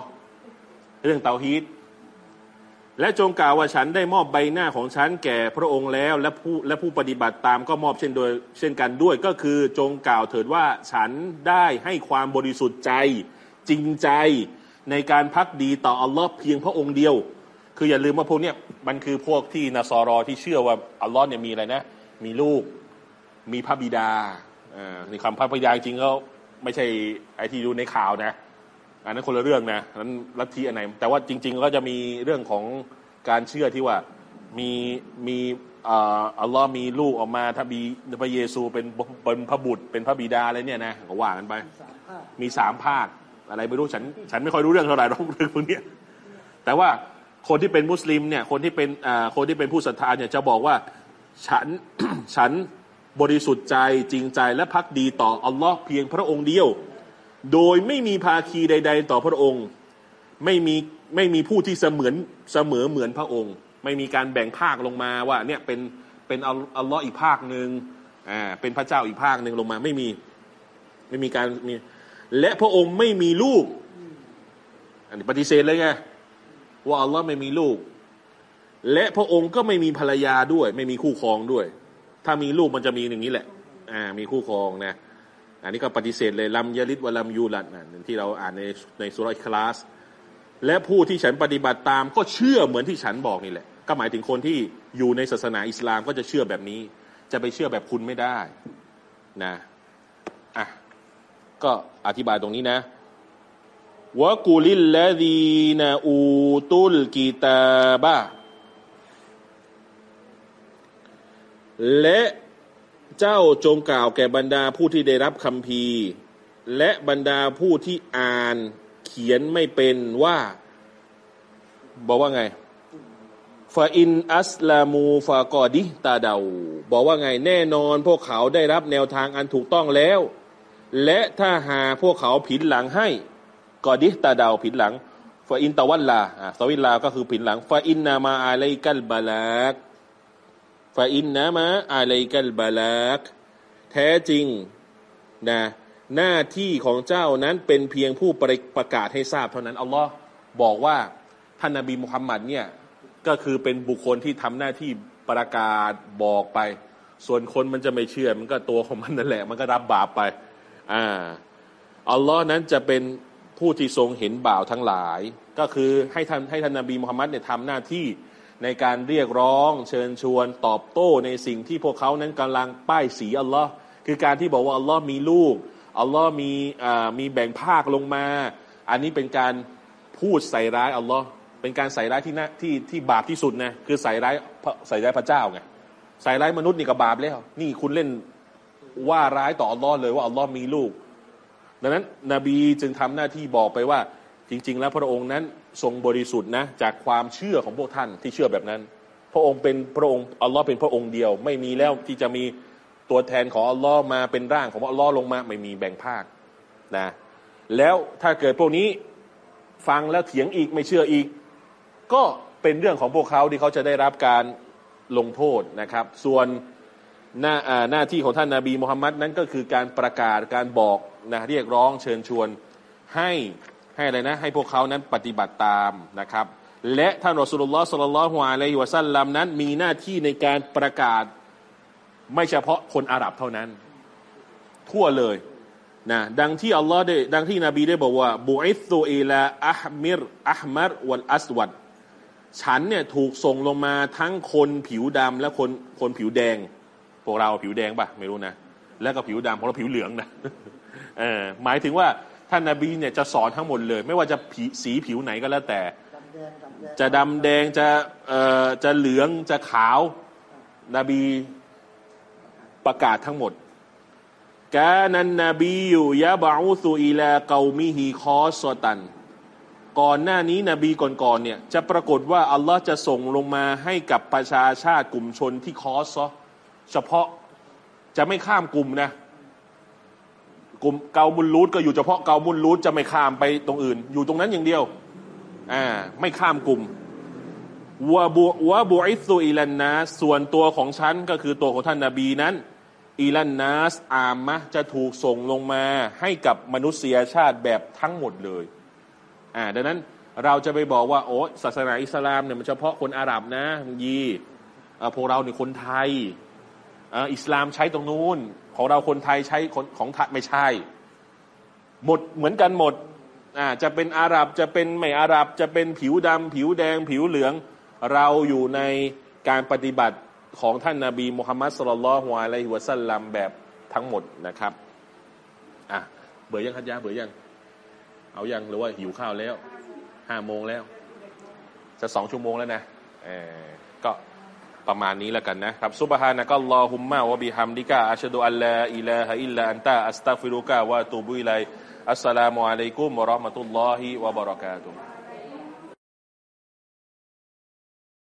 เรื่องเตาฮีดและจงกล่าวว่าฉันได้มอบใบหน้าของฉันแก่พระองค์แล้ว และผู้และผู้ปฏิบัติตามก็มอบเช่นโดยเช่นกันด้วย ก็คือจงกล่าวเถิดว่าฉันได้ให้ความบริสุทธิ์ใจ จริงใจ ในการพักดีต่ออัลลอฮ์เพียงพระองค์เดียว คืออย่าลืมว่าพวกเนี้ยมันคือพวกที่นาซอรอที่เชื่อว่าอัลลอฮ์เนี่ยมีอะไรนะ มีลูก มีพระบิดาอ่าในคำพระบิดาจริงๆก็ไม่ใช่ไอที่ดูในข่าวนะ อันนั้นคนละเรื่องนะอันนั้นลัทธิอันไหน แต่ว่าจริง ๆ ก็จะมีเรื่องของการเชื่อที่ว่ามีมีอ่าอัลลอฮ์มีลูกออกมาถ้ามีพระเยซูเป็นเป็นพระบุตรเป็นพระบิดาอะไรเนี่ยนะก็ว่ากันไปสามภาคมีสามภาค อะไรไม่รู้ฉันฉันไม่ค่อยรู้เรื่องเท่าไหร่หรอกเรื่องพวกนี้แต่ว่าคนที่เป็นมุสลิมเนี่ยคนที่เป็นอ่าคนที่เป็นผู้ศรัทธาเนี่ยจะบอกว่าฉันฉันบริสุทธิ์ใจจริงใจและพักดีต่ออัลลอฮ์เพียงพระองค์เดียว โดยไม่มีภาคีใด ๆ ต่อพระองค์ ไม่มีไม่มีผู้ที่เสมือนเสมอเหมือนพระองค์ ไม่มีการแบ่งภาคลงมาว่าเนี่ยเป็นเป็นอัลอัลลอฮ์อีกภาคหนึ่งอ่าเป็นพระเจ้าอีกภาคหนึ่งลงมาไม่มีไม่มีการมี และพระองค์ไม่มีลูก อันนี้ปฏิเสธเลยไงว่าอัลลอฮ์ไม่มีลูก และพระองค์ก็ไม่มีภรรยาด้วย ไม่มีคู่ครองด้วย ถ้ามีลูกมันจะมีอย่างนี้แหละ อ่า มีคู่ครองนะ อันนี้ก็ปฏิเสธเลยลัมยาลิดวะลัมยูลัดนะที่เราอ่านในในสุรคลาส และผู้ที่ฉันปฏิบัติตามก็เชื่อเหมือนที่ฉันบอกนี่แหละ ก็หมายถึงคนที่อยู่ในศาสนาอิสลามก็จะเชื่อแบบนี้ จะไปเชื่อแบบคุณไม่ได้นะ ก็อธิบายตรงนี้นะวกุลิลละดีนาอูตุลกีตาบะและเจ้าจงกล่าวแก่บรรดาผู้ที่ได้รับคำพีและบรรดาผู้ที่อ่านเขียนไม่เป็นว่า บอกว่าไงฟาอินอัสลามูฟากอดิตาเดาบอกว่าไงแน่นอนพวกเขาได้รับแนวทางอันถูกต้องแล้ว และถ้าหาพวกเขาผินหลังให้กอดิตาดาวผินหลังฟาอินตะวันลาอ่าสวิลลาก็คือผินหลังฟาอินนามาอาไลกัลบาลักฟาอินนามาอาไลกัลบาลักแท้จริงนะหน้าที่ของเจ้านั้นเป็นเพียงผู้ประประกาศให้ทราบเท่านั้นอัลลอฮ์บอกว่าท่านนบีมุฮัมมัดเนี่ยก็คือเป็นบุคคลที่ทำหน้าที่ประกาศบอกไป ส่วนคนมันจะไม่เชื่อ มันก็ตัวของมันนั่นแหละ มันก็รับบาปไป อ่าอัลลอฮ์นั้นจะเป็นผู้ที่ทรงเห็นบ่าวทั้งหลาย ก็คือให้ท่านให้ท่านนบีมุฮัมมัดเนี่ยทำหน้าที่ในการเรียกร้อง เชิญชวน ตอบโต้ในสิ่งที่พวกเขานั้นกำลังป้ายสีอัลลอฮ์คือการที่บอกว่าอัลลอฮ์มีลูกอัลลอฮ์มีอ่ามีแบ่งภาคลงมา อันนี้เป็นการพูดใส่ร้ายอัลลอฮ์เป็นการใส่ร้ายที่น่าที่ที่บาปที่สุดนะคือใส่ร้ายใส่ร้ายพระเจ้าไงใส่ร้ายมนุษย์นี่ก็บาปแล้ว นี่คุณเล่น ว่าร้ายต่ออัลลอฮ์เลยว่าอัลลอฮ์มีลูก ดังนั้น นบีจึงทำหน้าที่บอกไปว่า จริง ๆ แล้วพระองค์นั้นทรงบริสุทธิ์นะจากความเชื่อของพวกท่านที่เชื่อแบบนั้น พระองค์เป็นพระองค์อัลลอฮ์เป็นพระองค์เดียว ไม่มีแล้วที่จะมีตัวแทนของอัลลอฮ์มาเป็นร่างของอัลลอฮ์ลงมาไม่มีแบ่งภาคนะแล้วถ้าเกิดพวกนี้ฟังแล้วเถียงอีกไม่เชื่ออีก ก็เป็นเรื่องของพวกเขาที่เขาจะได้รับการลงโทษนะครับ ส่วน หน้าหน้าที่ของท่านนาบีมุฮัมมัดนั้นก็คือการประกาศการบอกนะเรียกร้องเชิญชวนให้ให้อะไรนะให้พวกเขานั้นปฏิบัติตามนะครับ และท่านรอสุลลอฮ์สุลลัลอฮุอะลัยฮิวะสัลลัมนั้นมีหน้าที่ในการประกาศไม่เฉพาะคนอาหรับเท่านั้น ทั่วเลยนะดังที่อัลลอฮ์ได้ดังที่นบีได้บอกว่าบุอิสุอิลาอัฮมิรอัฮมัรวัลอัสวัดฉันเนี่ยถูกส่งลงมาทั้งคนผิวดำและคนคนผิวแดง พวกเราผิวแดงปะไม่รู้นะ แล้วก็ผิวดำของเราผิวเหลืองนะเออหมายถึงว่าท่านนาบีเนี่ยจะสอนทั้งหมดเลย ไม่ว่าจะผีสีผิวไหนก็แล้วแต่ดำจะดำแดงจะเอ่อจะเหลืองจะขาวนบีประกาศทั้งหมดกานันนบีอยู่ยะบะอูซุอิลาเกามิฮิคอสตัน ก่อนหน้านี้นบีก่อนๆเนี่ยจะปรากฏว่า อัลลอฮ์จะส่งลงมาให้กับประชาชาติกลุ่มชนที่คอสซ เฉพาะจะไม่ข้ามกลุ่มนะกลุ่มเกามุลรูดก็อยู่เฉพาะเกามุลรูดจะไม่ข้ามไปตรงอื่น อยู่ตรงนั้นอย่างเดียวอ่าไม่ข้ามกลุ่มวะบุวะบุอิสุอิลันนาส่วนตัวของฉันก็คือตัวของท่านนาบีนั้นอิลันนาสอามะจะถูกส่งลงมาให้กับมนุษยชาติแบบทั้งหมดเลยอ่าดังนั้นเราจะไปบอกว่าโอ้ศาสนาอิสลามเนี่ยมันเฉพาะคนอาหรับนะยีอ่าพวกเราเนี่ยคนไทย อิสลามใช้ตรงนู้น ของเราคนไทยใช้ของไทยไม่ใช่ หมดเหมือนกันหมดอ่าจะเป็นอาหรับจะเป็นไม่อาหรับจะเป็นผิวดำผิวแดง ผิวเหลือง เราอยู่ในการปฏิบัติของท่านนาบีมุฮัมมัดสุลลัลฮุอะลัยฮิวะสัลลัมแบบทั้งหมดนะครับอะเบื่อยังคัดยาเบื่อยัง เอายังหรือว่าหิวข้าวแล้วห้าโมงแล้ว จะสองชั่วโมงแล้วนะเออ ประมาณนี้แล้วกันนะครับซุบฮานะกัลลอฮุมมะวะบิฮัมดิกะอัชฮะดุอัลลาอิลาฮะอิลลาอันตะอัสตัฆฟิรุกะวะอะตูบุอิลัยอัสสลามุอะลัยกุมวะเราะห์มะตุลลอฮิวะบะเราะกาตุฮ์